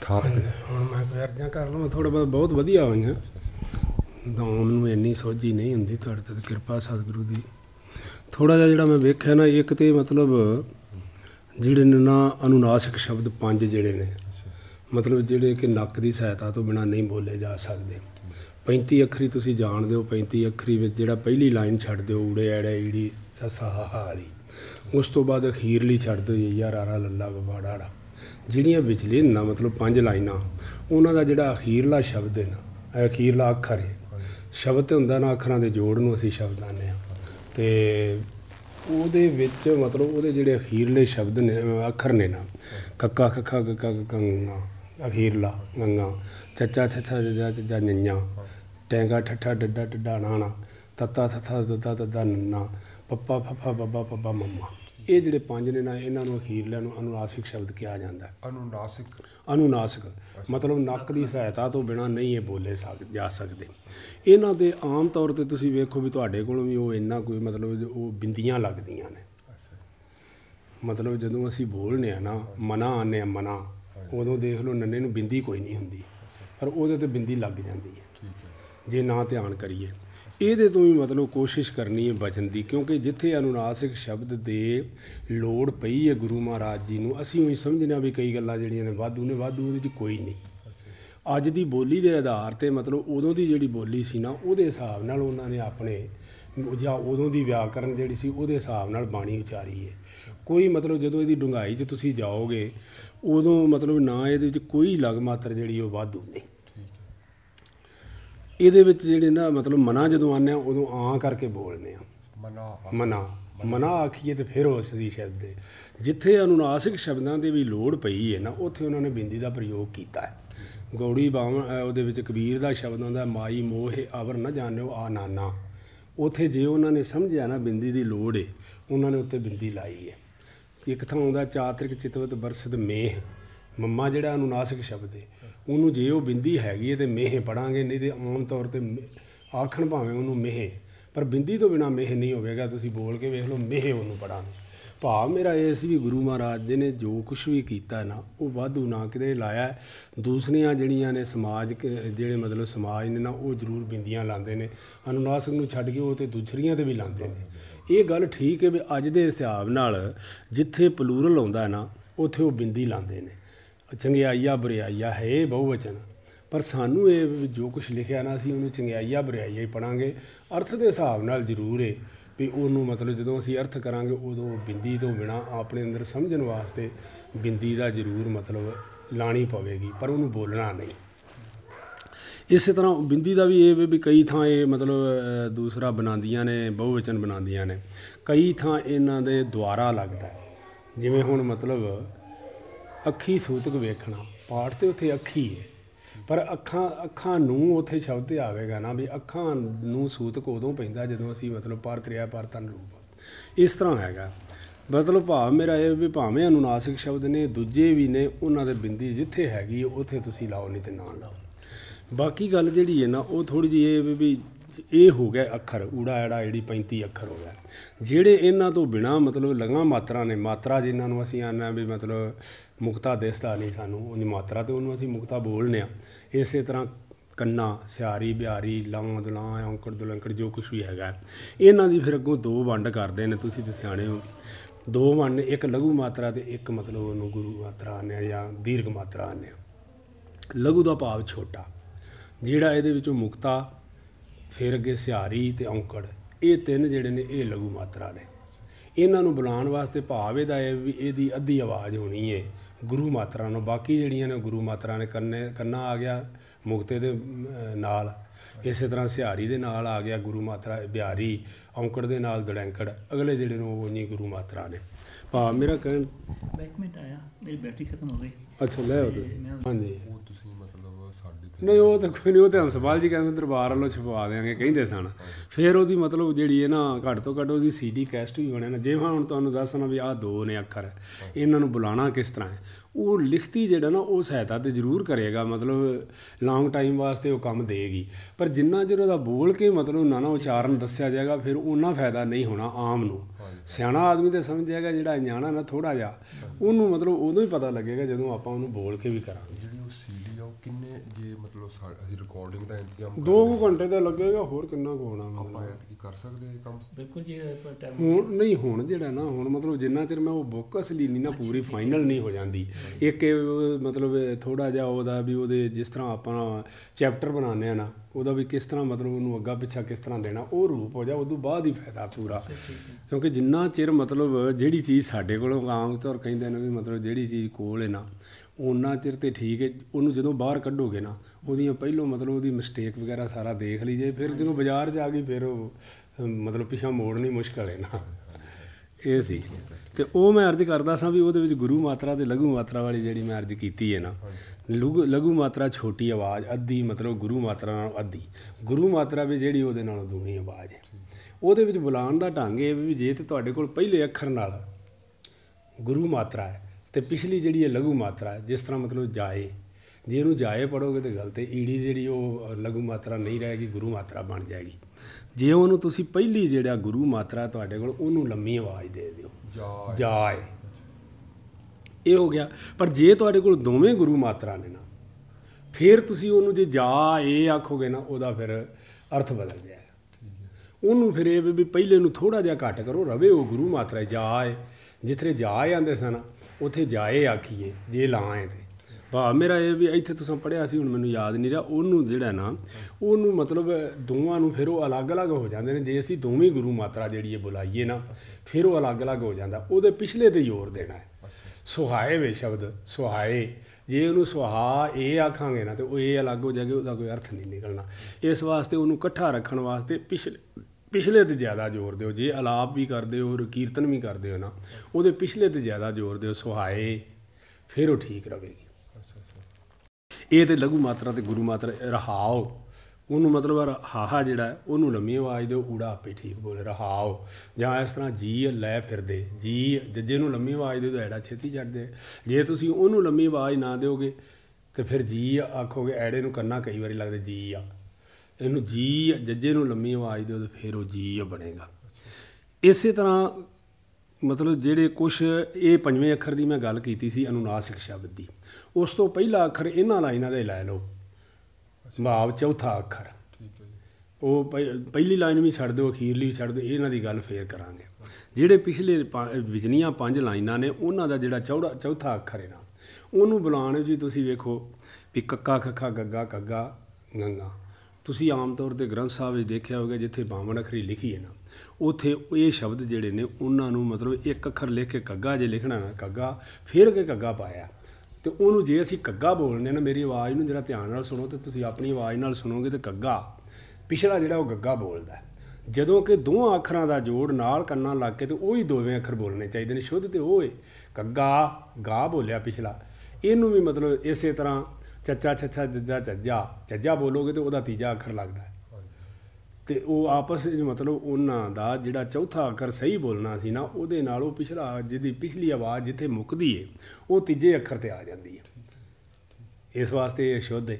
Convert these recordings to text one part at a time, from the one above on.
ਥਾਪ ਹੁਣ ਮੈਂ ਕੋਈ ਅਰਜ਼ਾਂ ਕਰ ਲਵਾਂ ਥੋੜਾ ਬਹੁਤ ਬਹੁਤ ਵਧੀਆ ਹੋਈਆਂ। ਦਾਮ ਨੂੰ ਇੰਨੀ ਸੋਝੀ ਨਹੀਂ ਹੁੰਦੀ ਤੁਹਾਡੇ ਤੇ ਕਿਰਪਾ ਸਤਿਗੁਰੂ ਦੀ। ਥੋੜਾ ਜਿਹਾ ਜਿਹੜਾ ਮੈਂ ਵੇਖਿਆ ਨਾ, ਇੱਕ ਤੇ ਮਤਲਬ ਜਿਹੜੇ ਨੇ ਨਾ ਅਨੁਨਾਸਿਕ ਸ਼ਬਦ ਪੰਜ ਜਿਹੜੇ ਨੇ, ਮਤਲਬ ਜਿਹੜੇ ਕਿ ਨੱਕ ਦੀ ਸਹਾਇਤਾ ਤੋਂ ਬਿਨਾ ਨਹੀਂ ਬੋਲੇ ਜਾ ਸਕਦੇ। 35 ਅੱਖਰੀ ਤੁਸੀਂ ਜਾਣਦੇ ਹੋ 35 ਅੱਖਰੀ ਵਿੱਚ ਜਿਹੜਾ ਪਹਿਲੀ ਲਾਈਨ ਛੱਡ ਦਿਓ, ਊੜੇ ਐੜੇ, ਈੜੀ, ਸਸਾ, ਹਾ ਉਸ ਤੋਂ ਬਾਅਦ ਅਖੀਰਲੀ ਛੱਡ ਦਿਓ, ਯਾਰ ਆਰਾ, ਲੱਲਾ ਬਵਾੜਾੜਾ ਜਿਹੜੀਆਂ ਵਿਚਲੇ ਨਾ ਮਤਲਬ ਪੰਜ ਲਾਈਨਾਂ, ਉਹਨਾਂ ਦਾ ਜਿਹੜਾ ਅਖੀਰਲਾ ਸ਼ਬਦ ਹੈ ਨਾ ਅਖੀਰਲਾ ਅੱਖਰ ਹੈ। ਸ਼ਬਦ ਤੇ ਹੁੰਦਾ ਨਾ ਅੱਖਰਾਂ ਦੇ ਜੋੜ ਨੂੰ ਅਸੀਂ ਸ਼ਬਦ ਆਨੇ ਆ। ਤੇ ਉਹਦੇ ਵਿੱਚ ਮਤਲਬ ਉਹਦੇ ਜਿਹੜੇ ਅਖੀਰਲੇ ਸ਼ਬਦ ਨੇ, ਅੱਖਰ ਨੇ ਨਾ, ਕੱਕਾ ਖੱਖਾ ਗੱਗਾ ਗੰਗਾ, ਅਖੀਰਲਾ ਗੰਗਾ, ਚੱਚਾ ਛੱਛਾ ਜੱਜਾ ਜਜਾ ਨੰਨਾ ਟੈਂਗਾ ਠੱਠਾ ਡੱਡਾ ਡੱਡਾ ਨਾਣਾ, ਤੱਤਾ ਥੱਥਾ ਦੱਦਾ ਦੱਦਾ ਨੰਨਾ, ਪੱਪਾ ਫੱਫਾ ਬੱਬਾ ਪੱਬਾ ਮੰਮਾ। ਇਹ ਜਿਹੜੇ ਪੰਜ ਨੇ ਨਾ ਇਹਨਾਂ ਨੂੰ ਅਖੀਰਲਿਆਂ ਨੂੰ ਅਨੁਨਾਸਿਕ ਸ਼ਬਦ ਕਿਹਾ ਜਾਂਦਾ ਅਨੁਨਾਸਿਕ। ਅਨੁਨਾਸਿਕ ਮਤਲਬ ਨੱਕ ਦੀ ਸਹਾਇਤਾ ਤੋਂ ਬਿਨਾ ਨਹੀਂ ਇਹ ਬੋਲੇ ਜਾ ਸਕਦੇ। ਇਹਨਾਂ ਦੇ ਆਮ ਤੌਰ ਤੇ ਤੁਸੀਂ ਵੇਖੋ ਵੀ ਤੁਹਾਡੇ ਕੋਲੋਂ ਵੀ ਉਹ ਇੰਨਾ ਕੋਈ ਮਤਲਬ ਉਹ ਬਿੰਦੀਆਂ ਲੱਗਦੀਆਂ ਨੇ। ਮਤਲਬ ਜਦੋਂ ਅਸੀਂ ਬੋਲਨੇ ਆ ਨਾ ਮਨਾ ਆਨੇ ਆ ਮਨਾ ਉਦੋਂ ਦੇਖ ਲਓ ਨੰਨੇ ਨੂੰ ਬਿੰਦੀ ਕੋਈ ਨਹੀਂ ਹੁੰਦੀ। ਪਰ ਉਹਦੇ ਤੇ ਬਿੰਦੀ ਲੱਗ ਜਾਂਦੀ ਹੈ। ਜੇ ਨਾ ਧਿਆਨ ਕਰੀਏ। ਇਹਦੇ ਤੋਂ ਵੀ ਮਤਲਬ ਕੋਸ਼ਿਸ਼ ਕਰਨੀ ਹੈ ਬਚਣ ਦੀ, ਕਿਉਂਕਿ ਜਿੱਥੇ ਅਨੁਨਾਸਿਕ ਸ਼ਬਦ ਦੇ ਲੋੜ ਪਈ ਹੈ ਗੁਰੂ ਮਹਾਰਾਜ ਜੀ ਨੂੰ, ਅਸੀਂ ਉਹੀ ਸਮਝਦੇ ਵੀ ਕਈ ਗੱਲਾਂ ਜਿਹੜੀਆਂ ਨੇ ਵਾਧੂ ਨੇ, ਵਾਧੂ ਉਹਦੇ 'ਚ ਕੋਈ ਨਹੀਂ। ਅੱਜ ਦੀ ਬੋਲੀ ਦੇ ਆਧਾਰ ਤੇ ਮਤਲਬ ਉਦੋਂ ਦੀ ਜਿਹੜੀ ਬੋਲੀ ਸੀ ਨਾ, ਉਹਦੇ ਹਿਸਾਬ ਨਾਲ ਉਹਨਾਂ ਨੇ ਆਪਣੇ ਜਾਂ ਉਦੋਂ ਦੀ ਵਿਆਕਰਨ ਜਿਹੜੀ ਸੀ, ਉਹਦੇ ਹਿਸਾਬ ਨਾਲ ਬਾਣੀ ਉਚਾਰੀ ਹੈ। ਕੋਈ ਮਤਲਬ ਜਦੋਂ ਇਹਦੀ ਡੁੰਗਾਈ 'ਚ ਤੁਸੀਂ ਜਾਓਗੇ, ਉਦੋਂ ਮਤਲਬ ਨਾ ਇਹਦੇ ਵਿੱਚ ਕੋਈ ਲਗ ਮਾਤਰ ਜਿਹੜੀ ਉਹ ਵਾਧੂ ਨਹੀਂ। ਇਹਦੇ ਵਿੱਚ ਜਿਹੜੇ ਨਾ ਮਤਲਬ ਮਨਾ ਜਦੋਂ ਆਉਂਦੇ ਆ ਉਦੋਂ ਆ ਕਰਕੇ ਬੋਲਦੇ ਆ। ਮਨਾ ਮਨਾ। ਮਨਾ। ਆਖੀਏ ਤੇ ਫਿਰ ਉਸ ਦੀ ਸ਼ਬਦ ਹੈ ਜਿੱਥੇ ਅਨੁਨਾਸਿਕ ਸ਼ਬਦਾਂ ਦੀ ਵੀ ਲੋੜ ਪਈ ਹੈ ਨਾ ਉੱਥੇ ਉਹਨਾਂ ਨੇ ਬਿੰਦੀ ਦਾ ਪ੍ਰਯੋਗ ਕੀਤਾ ਹੈ ਗੌੜੀ ਬਾਵਨ ਉਹਦੇ ਵਿੱਚ ਕਬੀਰ ਦਾ ਸ਼ਬਦ ਆਉਂਦਾ ਮਾਈ ਮੋਹੇ ਅਵਰ ਨਾ ਜਾਣਿਓ ਆ ਨਾਨਾ। ਉੱਥੇ ਜੇ ਉਹਨਾਂ ਨੇ ਸਮਝਿਆ ਨਾ ਬਿੰਦੀ ਦੀ ਲੋੜ ਹੈ ਉਹਨਾਂ ਨੇ ਉੱਤੇ ਬਿੰਦੀ ਲਾਈ ਹੈ ਇੱਕ ਥਾਂ ਆਉਂਦਾ ਚਾਤ੍ਰਿਕ ਚਿਤਵਤ ਬਰਸਦ ਮੇਹ। ਮੰਮਾ ਜਿਹੜਾ ਅਨੁਨਾਸਿਕ ਸ਼ਬਦ ਹੈ ਉਹਨੂੰ ਜੇ ਉਹ ਬਿੰਦੀ ਹੈਗੀ ਹੈ ਤੇ ਮੇਹ ਪੜਾਂਗੇ, ਨਹੀਂ ਤੇ ਆਮ ਤੌਰ ਤੇ ਮੇ- ਆਖਣ ਭਾਵੇਂ ਉਹਨੂੰ ਮੇਹ, ਪਰ ਬਿੰਦੀ ਤੋਂ ਬਿਨਾ ਮੇਹ ਨਹੀਂ ਹੋਵੇਗਾ, ਤੁਸੀਂ ਬੋਲ ਕੇ ਵੇਖ ਲਓ, ਮੇਹ ਉਹਨੂੰ ਪੜਾਂਗੇ। ਭਾਵ ਮੇਰਾ ਇਹ ਸੀ ਵੀ ਗੁਰੂ ਮਹਾਰਾਜ ਜੀ ਨੇ ਜੋ ਕੁਝ ਵੀ ਕੀਤਾ ਨਾ, ਉਹ ਵਾਧੂ ਨਾ ਕਿਤੇ ਲਾਇਆ। ਦੂਸਰੀਆਂ ਜਿਹੜੀਆਂ ਨੇ ਸਮਾਜ ਜਿਹੜੇ ਮਤਲਬ ਸਮਾਜ ਨੇ ਨਾ, ਉਹ ਜ਼ਰੂਰ ਬਿੰਦੀਆਂ ਲਾਉਂਦੇ ਨੇ। ਅਨੁਨਾਸਿਕ ਨੂੰ ਛੱਡ ਕੇ ਉਹ ਤੇ ਦੂਸਰੀਆਂ ਤੇ ਵੀ ਲਾਉਂਦੇ ਨੇ। ਇਹ ਗੱਲ ਠੀਕ ਹੈ ਵੀ ਅੱਜ ਦੇ ਹਿਸਾਬ ਨਾਲ ਜਿੱਥੇ ਪਲੂਰਲ ਆਉਂਦਾ ਨਾ, ਉੱਥੇ ਉਹ ਬਿੰਦੀ ਲਾਉਂਦੇ ਨੇ। ਚੰਗਿਆਈਆ ਬੁਰਿਆਈਆ ਹੈ ਇਹ ਬਹੁਵਚਨ। ਪਰ ਸਾਨੂੰ ਇਹ ਵੀ ਜੋ ਕੁਝ ਲਿਖਿਆ ਨਾ ਅਸੀਂ ਉਹਨੂੰ ਚੰਗਿਆਈਆ ਬੁਰਿਆਈਆ ਹੀ ਪੜਾਂਗੇ। ਅਰਥ ਦੇ ਹਿਸਾਬ ਨਾਲ ਜ਼ਰੂਰ ਹੈ ਵੀ ਉਹਨੂੰ ਮਤਲਬ ਜਦੋਂ ਅਸੀਂ ਅਰਥ ਕਰਾਂਗੇ ਉਦੋਂ ਬਿੰਦੀ ਤੋਂ ਬਿਨਾ ਆਪਣੇ ਅੰਦਰ ਸਮਝਣ ਵਾਸਤੇ ਬਿੰਦੀ ਦਾ ਜ਼ਰੂਰ ਮਤਲਬ ਲਾਣੀ ਪਵੇਗੀ, ਪਰ ਉਹਨੂੰ ਬੋਲਣਾ ਨਹੀਂ। ਇਸੇ ਤਰ੍ਹਾਂ ਬਿੰਦੀ ਦਾ ਵੀ ਇਹ ਵੀ ਕਈ ਥਾਂ ਇਹ ਮਤਲਬ ਦੂਸਰਾ ਬਣਾਉਂਦੀਆਂ ਨੇ, ਬਹੁਵਚਨ ਬਣਾਉਂਦੀਆਂ ਨੇ। ਕਈ ਥਾਂ ਇਹਨਾਂ ਦੇ ਦੁਆਰਾ ਲੱਗਦਾ ਜਿਵੇਂ ਹੁਣ ਮਤਲਬ ਅੱਖੀ ਸੂਤਕ ਵੇਖਣਾ ਪਾਠ ਤੇ ਉੱਥੇ ਅੱਖੀ ਹੈ ਪਰ ਅੱਖਾਂ ਅੱਖਾਂ ਨੂੰ ਉੱਥੇ ਸ਼ਬਦ ਤੇ ਆਵੇਗਾ ਨਾ ਵੀ ਅੱਖਾਂ ਨੂੰ ਸੂਤਕ ਉਦੋਂ ਪੈਂਦਾ ਜਦੋਂ ਅਸੀਂ ਮਤਲਬ ਪਰ ਤ੍ਰਿਆ ਪਰ ਤਨ ਰੂਪ। ਇਸ ਤਰ੍ਹਾਂ ਹੈਗਾ। ਮਤਲਬ ਭਾਵ ਮੇਰਾ ਇਹ ਵੀ ਭਾਵੇਂ ਅਨੁਨਾਸਿਕ ਸ਼ਬਦ ਨੇ ਦੂਜੇ ਵੀ ਨੇ ਉਹਨਾਂ ਦੇ ਬਿੰਦੀ ਜਿੱਥੇ ਹੈਗੀ ਹੈ, ਉੱਥੇ ਤੁਸੀਂ ਲਾਓ ਨਹੀਂ ਤੇ ਨਾ ਲਾਓ। ਬਾਕੀ ਗੱਲ ਜਿਹੜੀ ਹੈ ਨਾ ਉਹ ਥੋੜੀ ਜਿਹੀ ਇਹ ਵੀ ਇਹ ਹੋ ਗਿਆ ਅੱਖਰ, ਊੜਾ ਐੜਾ ਜਿਹੜੀ 35 ਅੱਖਰ ਹੋ ਗਿਆ। ਜਿਹੜੇ ਇਹਨਾਂ ਤੋਂ ਬਿਨਾ ਮਤਲਬ ਲਗਾ ਮਾਤਰਾ ਨੇ, ਮਾਤਰਾ ਜਿਨ੍ਹਾਂ ਨੂੰ ਅਸੀਂ ਆਨਾ ਵੀ ਮਤਲਬ ਮੁਕਤਾ ਦਿਸਦਾ ਨਹੀਂ ਸਾਨੂੰ, ਉਹਦੀ ਮਾਤਰਾ ਤੇ ਉਹਨੂੰ ਅਸੀਂ ਮੁਕਤਾ ਬੋਲਨੇ ਆ ਇਸੇ ਤਰ੍ਹਾਂ ਕੰਨਾ, ਸਿਆਰੀ, ਬਿਹਾਰੀ ਲਾਂ ਦਲਾਂ ਔਂਕੜ, ਦੁਲੰਕੜ, ਜੋ ਕੁਝ ਵੀ ਹੈਗਾ। ਇਹਨਾਂ ਦੀ ਫਿਰ ਅੱਗੋਂ ਦੋ ਵੰਡ ਕਰਦੇ ਨੇ, ਤੁਸੀਂ ਤੇ ਸਿਆਣੇ ਹੋ। ਦੋ ਵੰਡ ਇੱਕ ਲਘੂ ਮਾਤਰਾ ਤੇ ਇੱਕ ਮਤਲਬ ਉਹਨੂੰ ਗੁਰੂ ਮਾਤਰਾ ਆਨੇ ਜਾਂ ਦੀਰਘ ਮਾਤਰਾ ਆਨੇ ਲਘੂ ਦਾ ਭਾਵ ਛੋਟਾ। ਜਿਹੜਾ ਇਹਦੇ ਵਿੱਚੋਂ ਮੁਕਤਾ ਫਿਰ ਅੱਗੇ ਸਿਹਾਰੀ ਤੇ ਔਂਕੜ ਇਹ ਤਿੰਨ ਜਿਹੜੇ ਨੇ ਇਹ ਲਘੂ ਮਾਤਰਾ ਨੇ। ਇਹਨਾਂ ਨੂੰ ਬੁਲਾਉਣ ਵਾਸਤੇ ਭਾਵ ਇਹਦਾ ਹੈ ਵੀ ਇਹਦੀ ਅੱਧੀ ਆਵਾਜ਼ ਹੋਣੀ ਹੈ ਗੁਰੂ ਮਾਤਰਾ ਨੂੰ। ਬਾਕੀ ਜਿਹੜੀਆਂ ਨੇ ਗੁਰੂ ਮਾਤਰਾ ਨੇ ਕੰਨੇ ਕੰਨਾ ਆ ਗਿਆ ਮੁਕਤੇ ਦੇ ਨਾਲ। ਇਸੇ ਤਰ੍ਹਾਂ ਸਿਹਾਰੀ ਦੇ ਨਾਲ ਆ ਗਿਆ ਗੁਰੂ ਮਾਤਰਾ ਬਿਹਾਰੀ ਔਂਕੜ ਦੇ ਨਾਲ ਦੜੈਂਕੜ। ਅਗਲੇ ਜਿਹੜੇ ਨੇ ਉਹ ਨਹੀਂ ਗੁਰੂ ਮਾਤਰਾ ਨੇ। ਭਾਵ ਮੇਰਾ ਕਹਿਣ ਇੱਕ ਮਿੰਟ ਆਇਆ ਮੇਰੀ ਬੈਟਰੀ ਖਤਮ ਹੋ ਗਈ। ਅੱਛਾ ਲੈ ਹਾਂਜੀ। ਉਹ ਤੁਸੀਂ ਤੇ ਨਹੀਂ, ਉਹ ਤਾਂ ਕੋਈ ਨਹੀਂ, ਉਹ ਤਾਂ ਹੰਸਪਾਲ ਜੀ ਕਹਿੰਦੇ ਦਰਬਾਰ ਵੱਲੋਂ ਛਪਵਾ ਦੇਾਂਗੇ ਕਹਿੰਦੇ ਸਨ। ਫਿਰ ਉਹਦੀ ਮਤਲਬ ਜਿਹੜੀ ਹੈ ਨਾ ਘੱਟ ਤੋਂ ਘੱਟ ਉਹਦੀ ਸੀਡੀ ਕੈਸਟ ਵੀ ਬਣਿਆ ਨਾ, ਜਿਵੇਂ ਹੁਣ ਤੁਹਾਨੂੰ ਦੱਸਣਾ ਵੀ ਆਹ ਦੋ ਨੇ ਅੱਖਰ, ਇਹਨਾਂ ਨੂੰ ਬੁਲਾਣਾ ਕਿਸ ਤਰ੍ਹਾਂ ਹੈ। ਉਹ ਲਿਖਤੀ ਜਿਹੜਾ ਨਾ, ਉਹ ਸਹਾਇਤਾ ਤੇ ਜ਼ਰੂਰ ਕਰੇਗਾ, ਮਤਲਬ ਲੌਂਗ ਟਾਈਮ ਵਾਸਤੇ ਉਹ ਕੰਮ ਦੇਗੀ। ਪਰ ਜਿੰਨਾ ਚਿਰ ਉਹਦਾ ਬੋਲ ਕੇ ਮਤਲਬ ਨਾ ਨਾ ਉਚਾਰਨ ਦੱਸਿਆ ਜਾਏਗਾ, ਫਿਰ ਉਹਨਾਂ ਫਾਇਦਾ ਨਹੀਂ ਹੋਣਾ ਆਮ ਨੂੰ। ਸਿਆਣਾ ਆਦਮੀ ਤੇ ਸਮਝ ਜਾਏਗਾ ਜਿਹੜਾ ਅਣਜਾਣਾ ਨਾ ਥੋੜਾ ਜਿਹਾ, ਉਹਨੂੰ ਮਤਲਬ ਉਦੋਂ ਹੀ ਪਤਾ ਲੱਗੇਗਾ ਜਦੋਂ ਆਪਾਂ ਉਹਨੂੰ ਬੋਲ ਕੇ ਵੀ ਕਰਾਂਗੇ ਜਿਹੜੀ ਉਹ ਸੀਡੀ ਆ ਉਹ ਕਿੰਨੇ ਜੇ ਮਤਲਬ ਸਾ- ਅਸੀਂ ਰਿਕਾਰਡਿੰਗ ਦਾ ਇੰਤਜ਼ਾਮ ਦੋ ਕੁ ਘੰਟੇ ਦਾ ਲੱਗੇਗਾ ਹੋਰ ਕਿੰਨਾ ਕੁ ਹੋਣਾ ਮਤਲਬ? ਆਪਾਂ ਐਤਕੀ ਕਰ ਸਕਦੇ ਹਾਂ ਇਹ ਕੰਮ? ਬਿਲਕੁਲ ਜੀ ਆਪਾਂ ਟਾਈਮ ਹੁਣ ਨਹੀਂ ਹੁਣ ਜਿਹੜਾ ਨਾ ਹੁਣ ਮਤਲਬ ਜਿੰਨਾ ਚਿਰ ਮੈਂ ਉਹ ਬੁੱਕ ਅਸਲੀ ਨਹੀਂ ਨਾ ਪੂਰੀ ਫਾਈਨਲ ਨਹੀਂ ਹੋ ਜਾਂਦੀ। ਇੱਕ ਇਹ ਉਹ ਮਤਲਬ ਥੋੜਾ ਜਿਹਾ ਉਹਦਾ ਵੀ ਉਹਦੇ ਜਿਸ ਤਰ੍ਹਾਂ ਆਪਾਂ ਚੈਪਟਰ ਬਣਾਉਂਦੇ ਆ ਨਾ ਉਹਦਾ ਵੀ ਕਿਸ ਤਰ੍ਹਾਂ ਮਤਲਬ ਉਹਨੂੰ ਅੱਗਾ ਪਿੱਛਾ ਕਿਸ ਤਰ੍ਹਾਂ ਦੇਣਾ ਉਹ ਰੂਪ ਹੋ ਜਾ ਉਦੋਂ ਬਾਅਦ ਹੀ ਫਾਇਦਾ ਪੂਰਾ। ਕਿਉਂਕਿ ਜਿੰਨਾ ਚਿਰ ਮਤਲਬ ਜਿਹੜੀ ਚੀਜ਼ ਸਾਡੇ ਕੋਲੋਂ ਆਮ ਤੌਰ ਕਹਿੰਦੇ ਨੇ ਵੀ ਮਤਲਬ ਜਿਹੜੀ ਚੀਜ਼ ਕੋਲ ਹੈ ਨਾ ਉਹਨਾਂ ਚਿਰ ਤੇ ਠੀਕ ਹੈ, ਉਹਨੂੰ ਜਦੋਂ ਬਾਹਰ ਕੱਢੋਗੇ ਨਾ, ਉਹਦੀਆਂ ਪਹਿਲੋਂ ਮਤਲਬ ਉਹਦੀ ਮਿਸਟੇਕ ਵਗੈਰਾ ਸਾਰਾ ਦੇਖ ਲਈਏ ਫਿਰ ਜਦੋਂ ਬਾਜ਼ਾਰ 'ਚ ਆ ਗਈ ਫਿਰ ਉਹ ਮਤਲਬ ਪਿਛਾ ਮੋੜਨੀ ਮੁਸ਼ਕਲ ਹੈ ਨਾ। ਇਹ ਸੀ। ਤੇ ਉਹ ਮੈਂ ਅਰਜ਼ ਕਰਦਾ ਸਾਂ ਵੀ ਉਹਦੇ ਵਿੱਚ ਗੁਰੂ ਮਾਤਰਾ ਤੇ ਲਘੂ ਮਾਤਰਾ ਵਾਲੀ ਜਿਹੜੀ ਮੈਂ ਅਰਜ਼ ਕੀਤੀ ਹੈ ਨਾ ਲਘੂ ਲਘੂ ਮਾਤਰਾ ਛੋਟੀ ਆਵਾਜ਼, ਅੱਧੀ ਮਤਲਬ ਗੁਰੂ ਮਾਤਰਾ ਨਾਲੋਂ ਅੱਧੀ। ਗੁਰੂ ਮਾਤਰਾ ਵੀ ਜਿਹੜੀ ਉਹਦੇ ਨਾਲੋਂ ਦੂਣੀ ਆਵਾਜ਼ ਹੈ। ਉਹਦੇ ਵਿੱਚ ਬੁਲਾਉਣ ਦਾ ਢੰਗ ਇਹ ਵੀ ਜੇ ਤੇ ਤੁਹਾਡੇ ਕੋਲ ਪਹਿਲੇ ਅੱਖਰ ਨਾਲ ਗੁਰੂ ਮਾਤਰਾ ਹੈ ਤੇ ਪਿਛਲੀ ਜਿਹੜੀ ਹੈ ਲਘੂ ਮਾਤਰਾ ਹੈ ਜਿਸ ਤਰ੍ਹਾਂ ਮਤਲਬ ਜਾਏ ਜੇ ਇਹਨੂੰ ਜਾਏ ਪੜੋਗੇ ਤੇ ਗਲਤ ਹੈ ਈੜੀ ਜਿਹੜੀ ਉਹ ਲਘੂ ਮਾਤਰਾ ਨਹੀਂ ਰਹੇਗੀ ਗੁਰੂ ਮਾਤਰਾ ਬਣ ਜਾਏਗੀ। ਜੇ ਉਹਨੂੰ ਤੁਸੀਂ ਪਹਿਲੀ ਜਿਹੜਾ ਗੁਰੂ ਮਾਤਰਾ ਤੁਹਾਡੇ ਕੋਲ ਉਹਨੂੰ ਲੰਮੀ ਆਵਾਜ਼ ਦੇ ਦਿਓ। ਜਾ ਜਾਏ। ਇਹ ਹੋ ਗਿਆ। ਪਰ ਜੇ ਤੁਹਾਡੇ ਕੋਲ ਦੋਵੇਂ ਗੁਰੂ ਮਾਤਰਾ ਨੇ ਨਾ ਫਿਰ ਤੁਸੀਂ ਉਹਨੂੰ ਜੇ ਜਾ ਇਹ ਆਖੋਗੇ ਨਾ ਉਹਦਾ ਫਿਰ ਅਰਥ ਬਦਲ ਜਾਏਗਾ। ਉਹਨੂੰ ਫਿਰ ਇਹ ਵੀ ਪਹਿਲੇ ਨੂੰ ਥੋੜਾ ਜਿਹਾ ਘੱਟ ਕਰੋ ਰਵੇ ਉਹ ਗੁਰੂ ਮਾਤਰਾ ਜਾਏ। ਜਿੱਥੇ ਜਾਏ ਆਂਦੇ ਸਨ ਉਥੇ ਜਾਏ ਆਖੀਏ, ਜੇ ਲਾਏ ਤੇ। ਭਾ ਮੇਰਾ ਇਹ ਵੀ ਇੱਥੇ ਤੁਸੀਂ ਪੜਿਆ ਸੀ, ਹੁਣ ਮੈਨੂੰ ਯਾਦ ਨਹੀਂ ਰਿਹਾ। ਉਹਨੂੰ ਜਿਹੜਾ ਨਾ, ਉਹਨੂੰ ਮਤਲਬ ਦੋਵਾਂ ਨੂੰ ਫਿਰ ਉਹ ਅਲੱਗ-ਅਲੱਗ ਹੋ ਜਾਂਦੇ ਨੇ। ਜੇ ਅਸੀਂ ਦੋਵੇਂ ਗੁਰੂ ਮਾਤਰਾ ਜਿਹੜੀ ਇਹ ਬੁਲਾਈਏ ਨਾ, ਫਿਰ ਉਹ ਅਲੱਗ-ਅਲੱਗ ਹੋ ਜਾਂਦਾ। ਉਹਦੇ ਪਿਛਲੇ ਤੇ ਜ਼ੋਰ ਦੇਣਾ ਹੈ। ਸੁਹਾਏ ਵੇ ਸ਼ਬਦ, ਸੁਹਾਏ। ਜੇ ਉਹਨੂੰ ਸੁਹਾ ਇਹ ਆਖਾਂਗੇ ਨਾ, ਤੇ ਉਹ ਇਹ ਅਲੱਗ ਹੋ ਜਾਏਗਾ, ਉਹਦਾ ਕੋਈ ਅਰਥ ਨਹੀਂ ਨਿਕਲਣਾ। ਇਸ ਵਾਸਤੇ ਉਹਨੂੰ ਇਕੱਠਾ ਰੱਖਣ ਵਾਸਤੇ ਪਿਛਲੇ ਪਿਛਲੇ ਤੇ ਜ਼ਿਆਦਾ ਜ਼ੋਰ ਦਿਓ, ਜੇ ਆਲਾਪ ਵੀ ਕਰਦੇ ਹੋ, ਕੀਰਤਨ ਵੀ ਕਰਦੇ ਹੋ ਨਾ, ਉਹਦੇ ਪਿਛਲੇ ਤੇ ਜ਼ਿਆਦਾ ਜ਼ੋਰ ਦਿਓ, ਸੁਹਾਏ, ਫਿਰ ਉਹ ਠੀਕ ਰਹੇਗੀ। ਅੱਛਾ ਅੱਛਾ ਇਹ ਤੇ ਲਘੂ ਮਾਤਰਾ ਤੇ ਗੁਰੂ ਮਾਤਰਾ, ਰਹਾਓ, ਉਹਨੂੰ ਮਤਲਬ ਰ- ਹਾਹਾ ਜਿਹੜਾ, ਉਹਨੂੰ ਲੰਮੀ ਆਵਾਜ਼ ਦਿਓ, ਊੜਾ ਆਪੇ ਠੀਕ ਬੋਲੇ, ਰਹਾਓ, ਜਾਂ ਇਸ ਤਰ੍ਹਾਂ ਜੀ ਲੈ ਫਿਰਦੇ, ਜੀ ਜੱਜੇ ਨੂੰ ਲੰਮੀ ਆਵਾਜ਼ ਦਿਓ ਤਾਂ ਐੜਾ ਛੇਤੀ ਚੜਦੇ ਜੇ ਤੁਸੀਂ ਉਹਨੂੰ ਲੰਮੀ ਆਵਾਜ਼ ਨਾ ਦਿਓਗੇ, ਤੇ ਫਿਰ ਜੀ ਆਖੋਗੇ ਐੜੇ ਨੂੰ ਕੰਨਾ ਕਈ ਵਾਰੀ ਲੱਗਦਾ ਜੀ ਆ। ਇਹਨੂੰ ਜੀ ਜੱਜੇ ਨੂੰ ਲੰਮੀ ਆਵਾਜ਼ ਦਿਓ ਤੇ ਫਿਰ ਉਹ ਜੀ ਬਣੇਗਾ। ਇਸੇ ਤਰ੍ਹਾਂ ਮਤਲਬ ਜਿਹੜੇ ਕੁਝ ਇਹ ਪੰਜਵੇਂ ਅੱਖਰ ਦੀ ਮੈਂ ਗੱਲ ਕੀਤੀ ਸੀ ਅਨੁਨਾਸਿਕ ਸ਼ਬਦ ਦੀ ਉਸ ਤੋਂ ਪਹਿਲਾ ਅੱਖਰ ਇਹਨਾਂ ਲਾਈਨਾਂ ਦੇ ਲੈ ਲਓ। ਭਾਵ ਚੌਥਾ ਅੱਖਰ। ਉਹ ਪਹਿ- ਪਹਿਲੀ ਲਾਈਨ ਵੀ ਛੱਡ ਦਿਓ ਅਖੀਰਲੀ ਵੀ ਛੱਡ ਦਿਓ ਇਹਨਾਂ ਦੀ ਗੱਲ ਫੇਰ ਕਰਾਂਗੇ। ਜਿਹੜੇ ਪਿਛਲੇ ਵਿਚਲੀਆਂ ਪੰਜ ਲਾਈਨਾਂ ਨੇ ਉਹਨਾਂ ਦਾ ਜਿਹੜਾ ਚੌੜਾ ਚੌਥਾ ਅੱਖਰ ਹੈ ਨਾ ਉਹਨੂੰ ਬੁਲਾਉਣ ਜੀ ਤੁਸੀਂ ਵੇਖੋ ਵੀ ਕੱਕਾ ਖੱਖਾ ਗੱਗਾ ਕੱਗਾ ਗੰਗਾ। ਤੁਸੀਂ ਆਮ ਤੌਰ ਤੇ ਗ੍ਰੰਥ ਸਾਹਿਬ ਵਿੱਚ ਦੇਖਿਆ ਹੋਵੇਗਾ, ਜਿੱਥੇ ਬਾਵਨ ਅੱਖਰੀ ਲਿਖੀ ਹੈ ਨਾ, ਉਥੇ ਇਹ ਸ਼ਬਦ ਜਿਹੜੇ ਨੇ, ਉਹਨਾਂ ਨੂੰ ਮਤਲਬ ਇੱਕ ਅੱਖਰ ਲਿਖ ਕੇ ਕੱਗਾ ਜੇ ਲਿਖਣਾ ਨਾ ਕੱਗਾ, ਫਿਰ ਕੇ ਕੱਗਾ ਪਾਇਆ। ਤੇ ਉਹਨੂੰ ਜੇ ਅਸੀਂ ਕੱਗਾ ਬੋਲਨੇ ਨਾ, ਮੇਰੀ ਆਵਾਜ਼ ਨੂੰ ਜਿਹੜਾ ਧਿਆਨ ਨਾਲ ਸੁਣੋ ਤੇ ਤੁਸੀਂ ਆਪਣੀ ਆਵਾਜ਼ ਨਾਲ ਸੁਣੋਗੇ ਤੇ ਕੱਗਾ, ਪਿਛਲਾ ਜਿਹੜਾ ਉਹ ਗੱਗਾ ਬੋਲਦਾ ਜਦੋਂ ਕਿ ਦੋਹਾਂ ਅੱਖਰਾਂ ਦਾ ਜੋੜ ਨਾਲ ਕੰਨਾਂ ਲੱਗ ਕੇ ਤੇ ਉਹੀ ਦੋਵੇਂ ਅੱਖਰ ਬੋਲਣੇ ਚਾਹੀਦੇ ਨੇ, ਸ਼ੁੱਧ ਤੇ ਉਹ ਏ, ਕੱਗਾ, ਗਾ ਬੋਲਿਆ ਪਿਛਲਾ। ਇਹਨੂੰ ਵੀ ਮਤਲਬ ਇਸੇ ਤਰ੍ਹਾਂ ਚੱਚਾ ਛੱਛਾ ਜੱਜਾ ਚੱਜਾ ਚੱਜਾ ਬੋਲੋਗੇ ਤੇ ਉਹਦਾ ਤੀਜਾ ਅੱਖਰ ਲੱਗਦਾ ਹੈ। ਤੇ ਉਹ ਆਪਸ ਵਿੱਚ ਮਤਲਬ ਉਹਨਾਂ ਦਾ ਜਿਹੜਾ ਚੌਥਾ ਅੱਖਰ ਸਹੀ ਬੋਲਣਾ ਸੀ ਨਾ ਉਹਦੇ ਨਾਲ ਉਹ ਪਿਛਲਾ ਜਿਹਦੀ ਪਿਛਲੀ ਆਵਾਜ਼ ਜਿੱਥੇ ਮੁੱਕਦੀ ਏ ਉਹ ਤੀਜੇ ਅੱਖਰ ਤੇ ਆ ਜਾਂਦੀ ਹੈ ਇਸ ਵਾਸਤੇ ਇਹ ਸ਼ੁੱਧ ਹੈ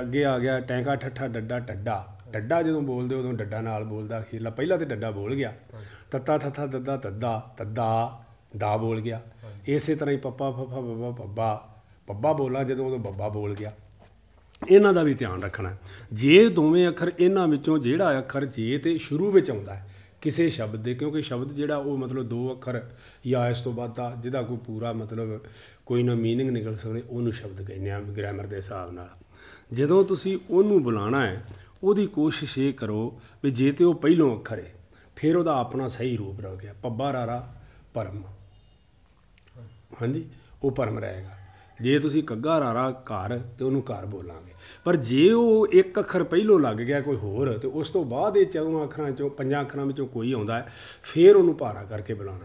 ਅੱਗੇ ਆ ਗਿਆ ਟੈਂਕਾ ਠੱਠਾ ਡੱਡਾ ਟੱਡਾ। ਡੱਡਾ ਜਦੋਂ ਬੋਲਦੇ ਉਦੋਂ ਡੱਡਾ ਨਾਲ ਬੋਲਦਾ ਅਖੀਰਲਾ ਪਹਿਲਾਂ ਤੇ ਡੱਡਾ ਬੋਲ ਗਿਆ। ਤੱਤਾ ਥੱਥਾ ਦੱਦਾ ਤੱਦਾ ਤੱਦਾ ਦਾ ਬੋਲ ਗਿਆ। ਇਸੇ ਤਰ੍ਹਾਂ ਹੀ ਪੱਪਾ ਫੱਫਾ ਬੱਬਾ ਪੱਬਾ ਪੱਬਾ ਬੋਲਾਂ ਜਦੋਂ ਉਦੋਂ ਬੱਬਾ ਬੋਲ ਗਿਆ। ਇਹਨਾਂ ਦਾ ਵੀ ਧਿਆਨ ਰੱਖਣਾ ਜੇ ਦੋਵੇਂ ਅੱਖਰ ਇਹਨਾਂ ਵਿੱਚੋਂ ਜਿਹੜਾ ਅੱਖਰ ਜੇ ਤੇ ਸ਼ੁਰੂ ਵਿੱਚ ਆਉਂਦਾ ਹੈ, ਕਿਸੇ ਸ਼ਬਦ ਦੇ, ਕਿਉਂਕਿ ਸ਼ਬਦ ਜਿਹੜਾ ਉਹ ਮਤਲਬ ਦੋ ਅੱਖਰ ਜਾਂ ਇਸ ਤੋਂ ਬਾਅਦ ਦਾ ਜਿਹਦਾ ਕੋਈ ਪੂਰਾ ਮਤਲਬ ਕੋਈ ਨਾ ਮੀਨਿੰਗ ਨਿਕਲ ਸਕਦੇ, ਉਹਨੂੰ ਸ਼ਬਦ ਕਹਿੰਦੇ ਆ ਗ੍ਰਾਮਰ ਦੇ ਹਿਸਾਬ ਨਾਲ। ਜਦੋਂ ਤੁਸੀਂ ਉਹਨੂੰ ਬੁਲਾਣਾ ਹੈ, ਉਹਦੀ ਕੋਸ਼ਿਸ਼ ਇਹ ਕਰੋ ਵੀ ਜੇ ਤੇ ਉਹ ਪਹਿਲੋਂ ਅੱਖਰ ਹੈ, ਫਿਰ ਉਹਦਾ ਆਪਣਾ ਸਹੀ ਰੂਪ ਰਹਿ ਗਿਆ। ਪੱਬਾ ਰਾਰਾ ਪਰਮ ਹਾਂਜੀ, ਉਹ ਪਰਮ ਰਹੇਗਾ। ਜੇ ਤੁਸੀਂ ਕੱਗਾ ਰਾਰਾ ਘਰ ਤੇ ਉਹਨੂੰ ਘਰ ਬੋਲਾਂਗੇ। ਪਰ ਜੇ ਉਹ ਇੱਕ ਅੱਖਰ ਪਹਿਲੋਂ ਲੱਗ ਗਿਆ ਕੋਈ ਹੋਰ, ਤੇ ਉਸ ਤੋਂ ਬਾਅਦ ਇਹ ਚੌਂ ਅੱਖਰਾਂ ਚੋਂ, ਪੰਜਾਂ ਅੱਖਰਾਂ ਵਿੱਚੋਂ ਕੋਈ ਆਉਂਦਾ ਹੈ, ਫਿਰ ਉਹਨੂੰ ਭਾਰਾ ਕਰਕੇ ਬੁਲਾਉਣਾ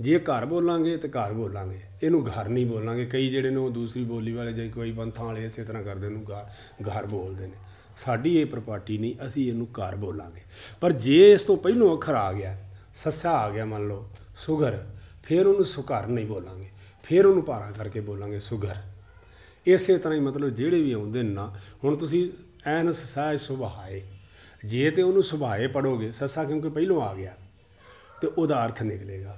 ਜੇ ਘਰ ਬੋਲਾਂਗੇ ਤੇ ਘਰ ਬੋਲਾਂਗੇ। ਇਹਨੂੰ ਘਰ ਨਹੀਂ ਬੋਲਾਂਗੇ। ਕਈ ਜਿਹੜੇ ਨੇ ਉਹ ਦੂਸਰੀ ਬੋਲੀ ਵਾਲੇ ਜਾਂ ਕੋਈ ਪੰਥਾਂ ਵਾਲੇ ਇਸੇ ਤਰ੍ਹਾਂ ਕਰਦੇ ਨੂੰ ਘਰ ਘਰ ਬੋਲਦੇ ਨੇ। ਸਾਡੀ ਇਹ ਪ੍ਰਪਾਰਟੀ ਨਹੀਂ, ਅਸੀਂ ਇਹਨੂੰ ਘਰ ਬੋਲਾਂਗੇ। ਪਰ ਜੇ ਇਸ ਤੋਂ ਪਹਿਲੋਂ ਅੱਖਰ ਆ ਗਿਆ, ਸੱਸਾ ਆ ਗਿਆ ਮੰਨ ਲਓ, ਸੁਗਰ, ਫਿਰ ਉਹਨੂੰ ਸੁਘਰ ਨਹੀਂ ਬੋਲਾਂਗੇ। ਫਿਰ ਉਹਨੂੰ ਭਾਰਾ ਕਰਕੇ ਬੋਲਾਂਗੇ ਸੁਗਰ। ਇਸੇ ਤਰ੍ਹਾਂ ਹੀ ਮਤਲਬ ਜਿਹੜੇ ਵੀ ਆਉਂਦੇ ਨੇ ਨਾ, ਹੁਣ ਤੁਸੀਂ ਐਨ ਸਸਾਇ ਸੁਭਾਏ। ਜੇ ਤੇ ਉਹਨੂੰ ਸੁਭਾਏ ਪੜੋਗੇ, ਸੱਸਾ ਕਿਉਂਕਿ ਪਹਿਲੋਂ ਆ ਗਿਆ, ਤੇ ਉਹਦਾ ਅਰਥ ਨਿਕਲੇਗਾ।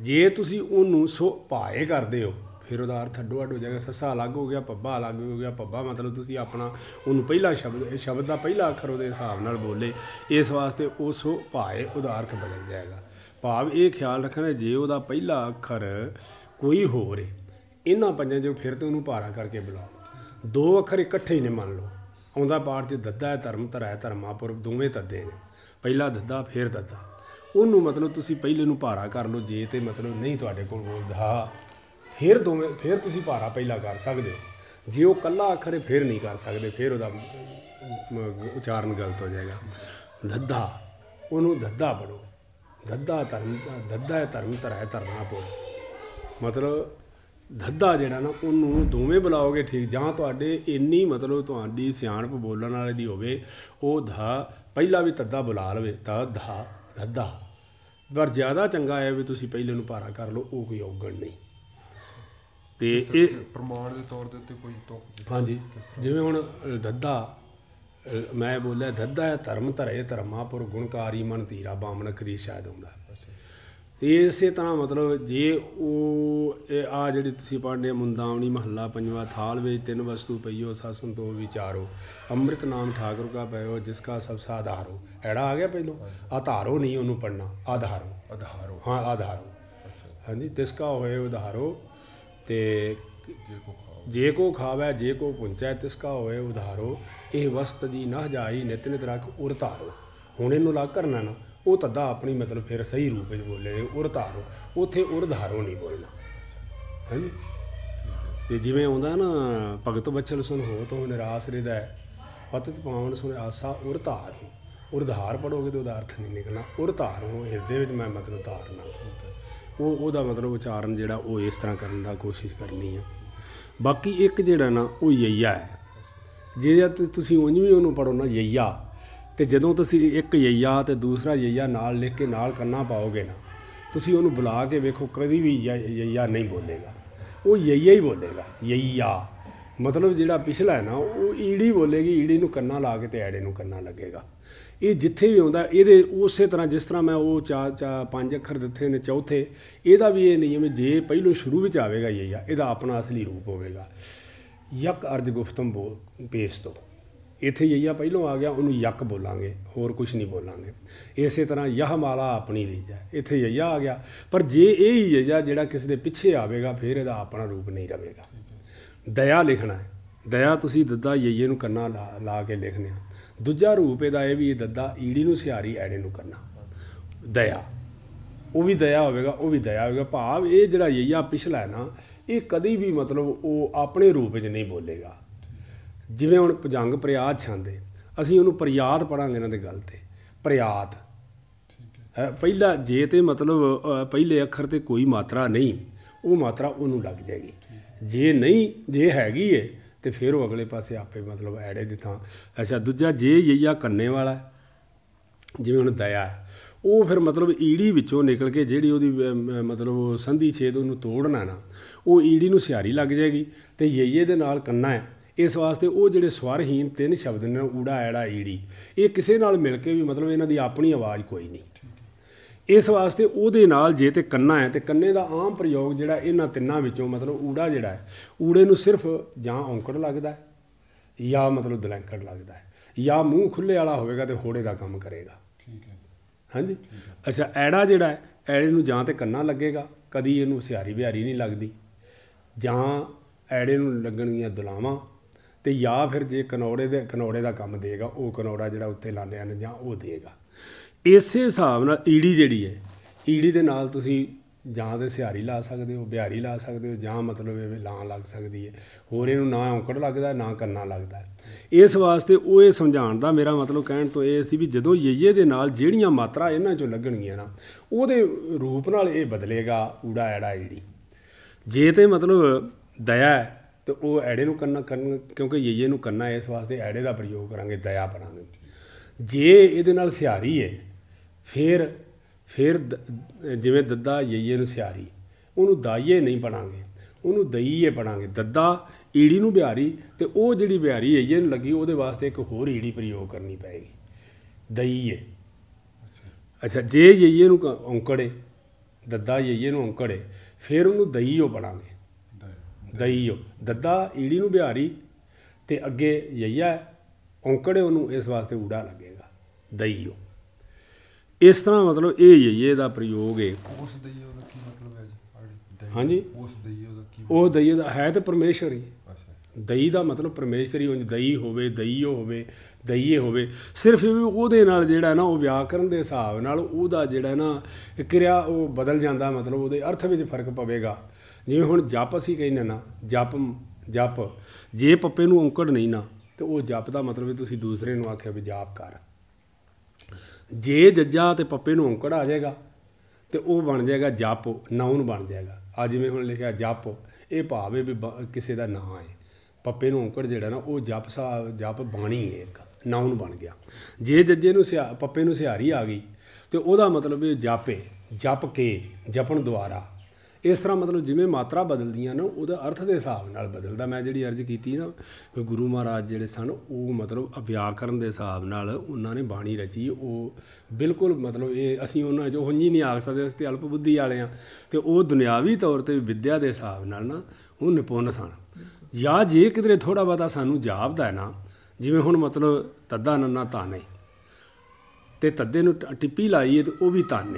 ਜੇ ਤੁਸੀਂ ਉਹਨੂੰ ਸੋ ਭਾਏ ਕਰਦੇ ਹੋ, ਫਿਰ ਉਹਦਾ ਅਰਥ ਅੱਡੋ ਅੱਡ ਹੋ ਜਾਏਗਾ। ਸੱਸਾ ਅਲੱਗ ਹੋ ਗਿਆ, ਪੱਬਾ ਅਲੱਗ ਹੋ ਗਿਆ। ਪੱਬਾ ਮਤਲਬ ਤੁਸੀਂ ਆਪਣਾ ਉਹਨੂੰ ਪਹਿਲਾ ਸ਼ਬਦ, ਇਹ ਸ਼ਬਦ ਦਾ ਪਹਿਲਾ ਅੱਖਰ ਉਹਦੇ ਹਿਸਾਬ ਨਾਲ ਬੋਲੇ, ਇਸ ਵਾਸਤੇ ਉਹ ਸੋ ਭਾਏ ਉਹਦਾ ਅਰਥ ਬਦਲ ਜਾਏਗਾ। ਭਾਵ ਇਹ ਖਿਆਲ ਰੱਖਣਾ, ਜੇ ਉਹਦਾ ਪਹਿਲਾ ਅੱਖਰ ਕੋਈ ਹੋਰ ਏ। ਇਹਨਾਂ ਪੰਜਾਂ ਚੋਂ ਫਿਰ ਤੇ ਉਹਨੂੰ ਭਾਰਾ ਕਰਕੇ ਬੁਲਾਓ। ਦੋ ਅੱਖਰ ਇਕੱਠੇ ਨੇ ਮੰਨ ਲਓ। ਆਉਂਦਾ ਪਾਠ 'ਚ ਦੱਦਾ ਹੈ ਧਰਮ, ਧਰਾ ਹੈ ਧਰਮਾਪੁਰ ਦੋਵੇਂ ਦੱਦੇ ਨੇ। ਪਹਿਲਾ ਦੱਦਾ, ਫਿਰ ਦੱਦਾ। ਉਹਨੂੰ ਮਤਲਬ ਤੁਸੀਂ ਪਹਿਲੇ ਨੂੰ ਭਾਰਾ ਕਰ ਲਓ, ਜੇ ਤੇ ਮਤਲਬ ਨਹੀਂ ਤੁਹਾਡੇ ਕੋਲ ਬੋਲਦਾ ਫਿਰ ਦੋਵੇਂ, ਫਿਰ ਤੁਸੀਂ ਭਾਰਾ ਪਹਿਲਾ ਕਰ ਸਕਦੇ ਹੋ। ਜੇ ਉਹ ਕੱਲਾ ਅੱਖਰ ਫਿਰ ਨਹੀਂ ਕਰ ਸਕਦੇ, ਫਿਰ ਉਹਦਾ ਉਚਾਰਨ ਗਲਤ ਹੋ ਜਾਏਗਾ। ਦੱਦਾ, ਉਹਨੂੰ ਦੱਦਾ ਪੜੋ ਦੱਦਾ ਧਰਮ, ਦੱਦਾ ਹੈ ਧਰਮ, ਧਰਾ ਹੈ ਧਰਮਾਪੁਰ ਮਤਲਬ ਧੱਦਾ ਜਿਹੜਾ ਨਾ ਉਹਨੂੰ ਦੋਵੇਂ ਬੁਲਾਓਗੇ ਠੀਕ ਜਾਂ ਤੁਹਾਡੇ ਇੰਨੀ ਮਤਲਬ ਤੁਹਾਡੀ ਸਿਆਣਪ ਬੋਲਣ ਵਾਲੇ ਦੀ ਹੋਵੇ ਉਹ ਧਾ ਪਹਿਲਾ ਵੀ ਤੱਦਾ ਬੁਲਾ ਲਵੇ ਤਾਂ ਧਾ ਧੱਦਾ। ਪਰ ਜ਼ਿਆਦਾ ਚੰਗਾ ਹੈ ਵੀ ਤੁਸੀਂ ਪਹਿਲੇ ਨੂੰ ਭਾਰਾ ਕਰ ਲਓ ਉਹ ਕੋਈ ਔਗਣ ਨਹੀਂ। ਤੇ ਇਹ ਪ੍ਰਮਾਣ ਦੇ ਤੌਰ ਦੇ ਉੱਤੇ ਕੋਈ ਤੁਕ ਹਾਂਜੀ। ਜਿਵੇਂ ਹੁਣ ਧੱਦਾ ਮੈਂ ਬੋਲਿਆ ਧੱਦਾ ਹੈ ਧਰਮ ਧਰੇ ਧਰਮਾਪੁਰ ਗੁਣਕਾਰੀ ਮਨ ਧੀਰਾ ਬਾਮਣ ਕਰੀ ਸ਼ਾਇਦ ਹੁੰਦਾ। ਇਸੇ ਤਰ੍ਹਾਂ ਮਤਲਬ ਜੇ ਉਹ ਆ ਜਿਹੜੀ ਤੁਸੀਂ ਪੜ੍ਹਦੇ ਹੋ ਮੁੰਦਾਵਣੀ ਮਹੱਲਾ ਪੰਜਵਾ ਥਾਲ ਵਿੱਚ ਤਿੰਨ ਵਸਤੂ ਪਈਓ ਸਾਸਨ ਤੋਂ ਵਿਚਾਰੋ। ਅੰਮ੍ਰਿਤ ਨਾਮ ਠਾਕੁਰ ਕਾ ਪਇਓ ਜਿਸ ਕਾ ਸਭ ਸਾਧਾਰੋ ਐੜਾ ਆ ਗਿਆ ਪਹਿਲੋਂ? ਆਧਾਰੋ ਨਹੀਂ ਉਹਨੂੰ ਪੜਨਾ ਆਧਾਰੋ ਆਧਾਰੋ ਹਾਂ ਆਧਾਰੋ ਅੱਛਾ। ਹਾਂਜੀ ਤਿਸ ਕਾ ਹੋਏ ਉਧਾਰੋ ਤੇ ਜੇ ਕੋ ਖਾਓ। ਜੇ ਕੋ ਖਾਵੈ ਜੇ ਕੋ ਪੁੰਚੈ ਤਿਸ ਕਾ ਹੋਏ ਉਧਾਰੋ ਇਹ ਵਸਤ ਦੀ ਨਾ ਜਾਈ ਨਿਤ ਨਿਤ ਰੱਖ ਉਰ ਧਾਰੋ। ਹੁਣ ਇਹਨੂੰ ਲਾ ਕਰਨਾ ਨਾ। ਉਹ ਤੱਦਾ ਆਪਣੀ ਮਤਲਬ ਫਿਰ ਸਹੀ ਰੂਪ ਵਿੱਚ ਬੋਲੇ, ਉਰ ਧਾਰੋ। ਉਥੇ ਉਰ ਧਾਰੋ ਨਹੀਂ ਬੋਲਣਾ। ਹਾਂਜੀ? ਤੇ ਜਿਵੇਂ ਆਉਂਦਾ ਨਾ, ਭਗਤ ਬਚਲ ਸੁਨ ਹੋ ਤੋ ਨਿਰਾਸ ਹਿਰਦੈ ਪਤਿਤ ਪਾਵਨ ਸੁਨ ਆਸਾ ਉਰ ਧਾਰ। ਹੋ ਉਰ ਧਾਰ ਪੜੋਗੇ ਤੇ ਉਹਦਾ ਅਰਥ ਨਹੀਂ ਨਿਕਲਣਾ। ਉਰ ਧਾਰ ਹੋ ਹਿਰਦੇ ਵਿੱਚ ਮੈਂ ਮਤਲਬ ਧਾਰਨਾ। ਉਹ, ਉਹਦਾ ਮਤਲਬ ਉਚਾਰਨ ਜਿਹੜਾ ਉਹ ਇਸ ਤਰ੍ਹਾਂ ਕਰਨ ਦਾ ਕੋਸ਼ਿਸ਼ ਕਰਨੀ ਆ। ਬਾਕੀ ਇੱਕ ਜਿਹੜਾ ਨਾ, ਉਹ ਯਈਆ ਹੈ। ਜੇ ਤੇ ਤੁਸੀਂ ਉਂਝ ਵੀ ਉਹਨੂੰ ਪੜੋ ਨਾ, ਯਈਆ। ਤੇ ਜਦੋਂ ਤੁਸੀਂ ਇੱਕ ਯਈਆ ਤੇ ਦੂਸਰਾ ਯਈਆ ਨਾਲ ਲਿਖ ਕੇ ਨਾਲ ਕੰਨਾ ਪਾਓਗੇ ਨਾ, ਤੁਸੀਂ ਉਹਨੂੰ ਬੁਲਾ ਕੇ ਵੇਖੋ, ਕਦੀ ਵੀ ਯਈਆ ਨਹੀਂ ਬੋਲੇਗਾ। ਉਹ ਯਈਆ ਹੀ ਬੋਲੇਗਾ, ਯਈਆ। ਮਤਲਬ ਜਿਹੜਾ ਪਿਛਲਾ ਹੈ ਨਾ, ਉਹ ਈੜੀ ਬੋਲੇਗੀ, ਈੜੀ ਨੂੰ ਕੰਨਾ ਲਾ ਕੇ ਤੇ ਐੜੇ ਨੂੰ ਕੰਨਾ ਲੱਗੇਗਾ। ਇਹ ਜਿੱਥੇ ਵੀ ਆਉਂਦਾ, ਇਹਦੇ ਉਸੇ ਤਰ੍ਹਾਂ ਜਿਸ ਤਰ੍ਹਾਂ ਮੈਂ ਉਹ ਚਾ ਚਾ, ਪੰਜ ਅੱਖਰ ਦਿੱਤੇ ਨੇ ਚੌਥੇ, ਇਹਦਾ ਵੀ ਇਹ ਨਿਯਮ ਹੈ, ਜੇ ਪਹਿਲੋਂ ਸ਼ੁਰੂ ਵਿੱਚ ਆਵੇਗਾ ਯਈਆ, ਇਹਦਾ ਆਪਣਾ ਅਸਲੀ ਰੂਪ ਹੋਵੇਗਾ। ਯਕ ਅਰਜ ਗੁਫਤਮ ਬੋਲ ਪੇਸ਼ ਤੋਂ। ਇੱਥੇ ਜਈਆ ਪਹਿਲੋਂ ਆ ਗਿਆ, ਉਹਨੂੰ ਯਕ ਬੋਲਾਂਗੇ, ਹੋਰ ਕੁਝ ਨਹੀਂ ਬੋਲਾਂਗੇ। ਇਸੇ ਤਰ੍ਹਾਂ ਯਹ ਮਾਲਾ ਆਪਣੀ ਰੀਜ ਹੈ। ਇੱਥੇ ਜਈਆ ਆ ਗਿਆ, ਪਰ ਜੇ ਇਹ ਹੀ ਯਈਆ ਜਿਹੜਾ ਕਿਸੇ ਦੇ ਪਿੱਛੇ ਆਵੇਗਾ, ਫਿਰ ਇਹਦਾ ਆਪਣਾ ਰੂਪ ਨਹੀਂ ਰਹੇਗਾ ਦਇਆ ਲਿਖਣਾ ਹੈ। ਦਇਆ ਤੁਸੀਂ ਦੱਦਾ ਜਈਏ ਨੂੰ ਕੰਨਾ ਲਾ ਲਾ ਕੇ ਲਿਖਦੇ ਆ ਦੂਜਾ ਰੂਪ ਇਹਦਾ ਇਹ ਵੀ ਇਹ ਦੱਦਾ ਈੜੀ ਨੂੰ ਸਿਹਾਰੀ, ਐੜੇ ਨੂੰ ਕਰਨਾ ਦਇਆ। ਉਹ ਵੀ ਦਇਆ ਹੋਵੇਗਾ, ਉਹ ਵੀ ਦਇਆ ਹੋਵੇਗਾ। ਭਾਵ ਇਹ ਜਿਹੜਾ ਯਈਆ ਪਿਛਲਾ ਹੈ ਨਾ, ਇਹ ਕਦੀ ਵੀ ਮਤਲਬ ਉਹ ਆਪਣੇ ਰੂਪ 'ਚ ਨਹੀਂ ਬੋਲੇਗਾ। ਜਿਵੇਂ ਹੁਣ ਭੁਜੰਗ ਪ੍ਰਿਆਦ ਛਾਂਦੇ ਅਸੀਂ ਉਹਨੂੰ ਪ੍ਰਿਆਦ ਪੜਾਂਗੇ ਇਹਨਾਂ ਦੇ ਗੱਲ ਤੇ। ਪ੍ਰਿਆਦ ਹੈ। ਪਹਿਲਾ ਜੇ ਤੇ ਮਤਲਬ ਪਹਿਲੇ ਅੱਖਰ ਤੇ ਕੋਈ ਮਾਤਰਾ ਨਹੀਂ ਉਹ ਮਾਤਰਾ ਉਹਨੂੰ ਲੱਗ ਜਾਏਗੀ। ਜੇ ਨਹੀਂ ਜੇ ਹੈਗੀ ਏ ਤੇ ਫਿਰ ਉਹ ਅਗਲੇ ਪਾਸੇ ਆਪੇ ਮਤਲਬ ਐੜੇ ਦੀ ਥਾਂ। ਅੱਛਾ ਦੂਜਾ ਜੇ ਯਈਆ ਕੰਨੇ ਵਾਲਾ ਜਿਵੇਂ ਹੁਣ ਦਇਆ ਉਹ ਫਿਰ ਮਤਲਬ ਈੜੀ ਵਿੱਚੋਂ ਨਿਕਲ ਕੇ ਜਿਹੜੀ ਉਹਦੀ ਮਤਲਬ ਸੰਧੀ ਛੇਦ ਉਹਨੂੰ ਤੋੜਨਾ ਨਾ ਉਹ ਈੜੀ ਨੂੰ ਸਿਹਾਰੀ ਲੱਗ ਜਾਏਗੀ ਤੇ ਯਈਏ ਦੇ ਨਾਲ ਕੰਨਾ ਹੈ। ਇਸ ਵਾਸਤੇ ਉਹ ਜਿਹੜੇ ਸਵਰਹੀਨ ਤਿੰਨ ਸ਼ਬਦ ਨੇ ਊੜਾ ਐੜਾ ਈੜੀ ਇਹ ਕਿਸੇ ਨਾਲ ਮਿਲ ਕੇ ਵੀ ਮਤਲਬ ਇਹਨਾਂ ਦੀ ਆਪਣੀ ਆਵਾਜ਼ ਕੋਈ ਨਹੀਂ। ਇਸ ਵਾਸਤੇ ਉਹਦੇ ਨਾਲ ਜੇ ਤੇ ਕੰਨਾ ਹੈ ਤੇ ਕੰਨੇ ਦਾ ਆਮ ਪ੍ਰਯੋਗ ਜਿਹੜਾ ਇਹਨਾਂ ਤਿੰਨਾਂ ਵਿੱਚੋਂ ਮਤਲਬ ਊੜਾ ਜਿਹੜਾ ਹੈ ਊੜੇ ਨੂੰ ਸਿਰਫ ਜਾਂ ਔਂਕੜ ਲੱਗਦਾ ਹੈ ਜਾਂ ਮਤਲਬ ਦਲੈਂਕੜ ਲੱਗਦਾ ਹੈ ਜਾਂ ਮੂੰਹ ਖੁੱਲੇ ਵਾਲਾ ਹੋਵੇਗਾ ਤੇ ਹੋੜੇ ਦਾ ਕੰਮ ਕਰੇਗਾ। ਠੀਕ ਹੈ। ਹਾਂਜੀ? ਅੱਛਾ ਐੜਾ ਜਿਹੜਾ ਹੈ ਐੜੇ ਨੂੰ ਜਾਂ ਤੇ ਕੰਨਾ ਲੱਗੇਗਾ ਕਦੀ ਇਹਨੂੰ ਸਿਹਾਰੀ ਬਿਹਾਰੀ ਨਹੀਂ ਲੱਗਦੀ ਜਾਂ ਐੜੇ ਨੂੰ ਲੱਗਣਗੀਆਂ ਦੁਲਾਵਾਂ ਤੇ ਜਾਂ ਫਿਰ ਜੇ ਕਨੌੜੇ ਦੇ ਕਨੌੜੇ ਦਾ ਕੰਮ ਦੇਗਾ, ਉਹ ਕਨੌੜਾ ਜਿਹੜਾ ਉੱਤੇ ਲਾਉਂਦੇ ਹਨ ਜਾਂ ਉਹ ਦੇਗਾ। ਇਸੇ ਹਿਸਾਬ ਨਾਲ ਈੜੀ ਜਿਹੜੀ ਹੈ, ਈੜੀ ਦੇ ਨਾਲ ਤੁਸੀਂ ਜਾਂ ਤੇ ਸਿਹਾਰੀ ਲਾ ਸਕਦੇ ਹੋ, ਬਿਹਾਰੀ ਲਾ ਸਕਦੇ ਹੋ, ਜਾਂ ਮਤਲਬ ਇਹ ਲਾਂ ਲੱਗ ਸਕਦੀ ਹੈ। ਹੋਰ ਇਹਨੂੰ ਨਾ ਔਂਕੜ ਲੱਗਦਾ, ਨਾ ਕੰਨਾ ਲੱਗਦਾ। ਇਸ ਵਾਸਤੇ ਉਹ ਇਹ ਸਮਝਾਉਣ ਦਾ ਮੇਰਾ ਮਤਲਬ ਕਹਿਣ ਤੋਂ ਇਹ ਸੀ ਵੀ ਜਦੋਂ ਯਈਏ ਦੇ ਨਾਲ ਜਿਹੜੀਆਂ ਮਾਤਰਾ ਇਹਨਾਂ ਚੋਂ ਲੱਗਣਗੀਆਂ ਨਾ, ਉਹਦੇ ਰੂਪ ਨਾਲ ਇਹ ਬਦਲੇਗਾ ਊੜਾ ਐੜਾ ਈੜੀ। ਜੇ ਤੇ ਮਤਲਬ ਦਇਆ ਤੇ ਉਹ ਐੜੇ ਨੂੰ ਕੰਨਾ ਕਰਨ, ਕਿਉਂਕਿ ਯਈਏ ਨੂੰ ਕੰਨਾ ਇਸ ਵਾਸਤੇ ਐੜੇ ਦਾ ਪ੍ਰਯੋਗ ਕਰਾਂਗੇ, ਦਇਆ ਬਣਾਂਗੇ ਜੇ ਇਹਦੇ ਨਾਲ ਸਿਹਾਰੀ ਹੈ ਫਿਰ ਫਿਰ ਦ- ਜਿਵੇਂ ਦੱਦਾ ਯਈਏ ਨੂੰ ਸਿਹਾਰੀ, ਉਹਨੂੰ ਦਾਈਏ ਨਹੀਂ ਪੜਾਂਗੇ ਉਹਨੂੰ ਦਈਏ ਬਣਾਂਗੇ। ਦੱਦਾ ਈੜੀ ਨੂੰ ਬਿਹਾਰੀ ਤੇ ਉਹ ਜਿਹੜੀ ਬਿਹਾਰੀ ਹੈ ਨੂੰ ਲੱਗੀ, ਉਹਦੇ ਵਾਸਤੇ ਇੱਕ ਹੋਰ ਈੜੀ ਪ੍ਰਯੋਗ ਕਰਨੀ ਪਏਗੀ। ਦਈਏ। ਅੱਛਾ, ਜੇ ਯਈਏ ਨੂੰ ਕ- ਔਂਕੜੇ, ਦੱਦਾ ਯਈਏ ਨੂੰ ਔਂਕੜੇ, ਫਿਰ ਉਹਨੂੰ ਦਈਓ ਬਣਾਂਗੇ। ਦਈਓ। ਦੱਦਾ ਈੜੀ ਨੂੰ ਬਿਹਾਰੀ ਤੇ ਅੱਗੇ ਯਈਆ ਹੈ, ਔਂਕੜੇ ਉਹਨੂੰ ਇਸ ਵਾਸਤੇ ਊੜਾ ਲੱਗੇਗਾ। ਦਈਓ। ਇਸ ਤਰ੍ਹਾਂ ਮਤਲਬ ਇਹ ਯਈਏ ਦਾ ਪ੍ਰਯੋਗ ਹੈ ਉਸ ਦਈਏ ਉਹਦਾ ਕੀ ਮਤਲਬ ਹੈ ਜੀ? ਦਈ- ਹਾਂਜੀ। ਉਸ ਦਈਏ ਉਹਦਾ ਕੀ ਉਹ ਦਈਏ ਦਾ ਹੈ ਤੇ ਪਰਮੇਸ਼ਰ ਹੀ ਦਈ ਦਾ ਮਤਲਬ ਪਰਮੇਸ਼ਰੀ ਉਂਝ ਦਈ ਹੋਵੇ ਦਈਓ ਹੋਵੇ ਦਈਏ ਹੋਵੇ। ਸਿਰਫ ਉਹਦੇ ਨਾਲ ਜਿਹੜਾ ਨਾ ਉਹ ਵਿਆਕਰਨ ਦੇ ਹਿਸਾਬ ਨਾਲ ਉਹਦਾ ਜਿਹੜਾ ਨਾ ਕਿਰਿਆ ਉਹ ਬਦਲ ਜਾਂਦਾ ਮਤਲਬ ਉਹਦੇ ਅਰਥ ਵਿੱਚ ਫ਼ਰਕ ਪਵੇਗਾ। ਜਿਵੇਂ ਹੁਣ ਜਪ ਅਸੀਂ ਕਹਿੰਦੇ ਨਾ, ਜਪ ਜਪ, ਜੇ ਪੱਪੇ ਨੂੰ ਔਂਕੜ ਨਹੀਂ ਨਾ, ਤੇ ਉਹ ਜਪ ਦਾ ਮਤਲਬ ਹੈ ਤੁਸੀਂ ਦੂਸਰੇ ਨੂੰ ਆਖਿਆ ਵੀ ਜਾਪ ਕਰ। ਜੇ ਜੱਜਾ ਤੇ ਪੱਪੇ ਨੂੰ ਔਂਕੜ ਆ ਜਾਏਗਾ, ਤੇ ਉਹ ਬਣ ਜਾਏਗਾ ਜਪ ਨਾਉਨ ਬਣ ਜਾਏਗਾ। ਆ ਜਿਵੇਂ ਹੁਣ ਲਿਖਿਆ ਜਪ, ਇਹ ਭਾਵ ਹੈ ਵੀ ਬ- ਕਿਸੇ ਦਾ ਨਾਂ ਹੈ। ਪੱਪੇ ਨੂੰ ਔਂਕੜ ਜਿਹੜਾ ਨਾ, ਉਹ ਜਪ ਸਾ, ਜਪ ਬਾਣੀ ਹੈ ਇੱਕ ਨਾਉਨ ਬਣ ਗਿਆ। ਜੇ ਜੱਜੇ ਨੂੰ ਸਿਆ, ਪੱਪੇ ਨੂੰ ਸਿਹਾਰੀ ਆ ਗਈ, ਤੇ ਉਹਦਾ ਮਤਲਬ ਇਹ ਜਾਪੇ, ਜਪ ਕੇ, ਜਪਣ ਦੁਆਰਾ। ਇਸ ਤਰ੍ਹਾਂ ਮਤਲਬ ਜਿਵੇਂ ਮਾਤਰਾ ਬਦਲਦੀਆਂ ਨਾ, ਉਹਦਾ ਅਰਥ ਦੇ ਹਿਸਾਬ ਨਾਲ ਬਦਲਦਾ। ਮੈਂ ਜਿਹੜੀ ਅਰਜ਼ ਕੀਤੀ ਨਾ ਕਿ ਗੁਰੂ ਮਹਾਰਾਜ ਜਿਹੜੇ ਸਨ, ਉਹ ਮਤਲਬ ਵਿਆਕਰਨ ਦੇ ਹਿਸਾਬ ਨਾਲ ਉਹਨਾਂ ਨੇ ਬਾਣੀ ਰਚੀ। ਉਹ ਬਿਲਕੁਲ ਮਤਲਬ ਇਹ ਅਸੀਂ ਉਹਨਾਂ ਜੋ ਹੁੰਜੀ ਨਹੀਂ ਆਖ ਸਕਦੇ, ਅਸੀਂ ਤੇ ਅਲਪ ਬੁੱਧੀ ਵਾਲੇ ਆ ਤੇ ਉਹ ਦੁਨਿਆਵੀ ਤੌਰ ਤੇ ਵਿੱਦਿਆ ਦੇ ਹਿਸਾਬ ਨਾਲ ਨਾ, ਉਹ ਨਿਪੁੰਨ ਸਨ। ਜਾਂ ਜੇ ਕਿਧਰੇ ਥੋੜਾ ਬਹੁਤਾ ਸਾਨੂੰ ਜਾਪਦਾ ਹੈ ਨਾ, ਜਿਵੇਂ ਹੁਣ ਮਤਲਬ ਤੱਦਾ ਨੰਨਾ ਤਾਨੇ। ਤੇ ਤੱਦੇ ਨੂੰ ਟਿੱਪੀ ਲਾਈਏ ਤੇ ਉਹ ਵੀ ਧਨ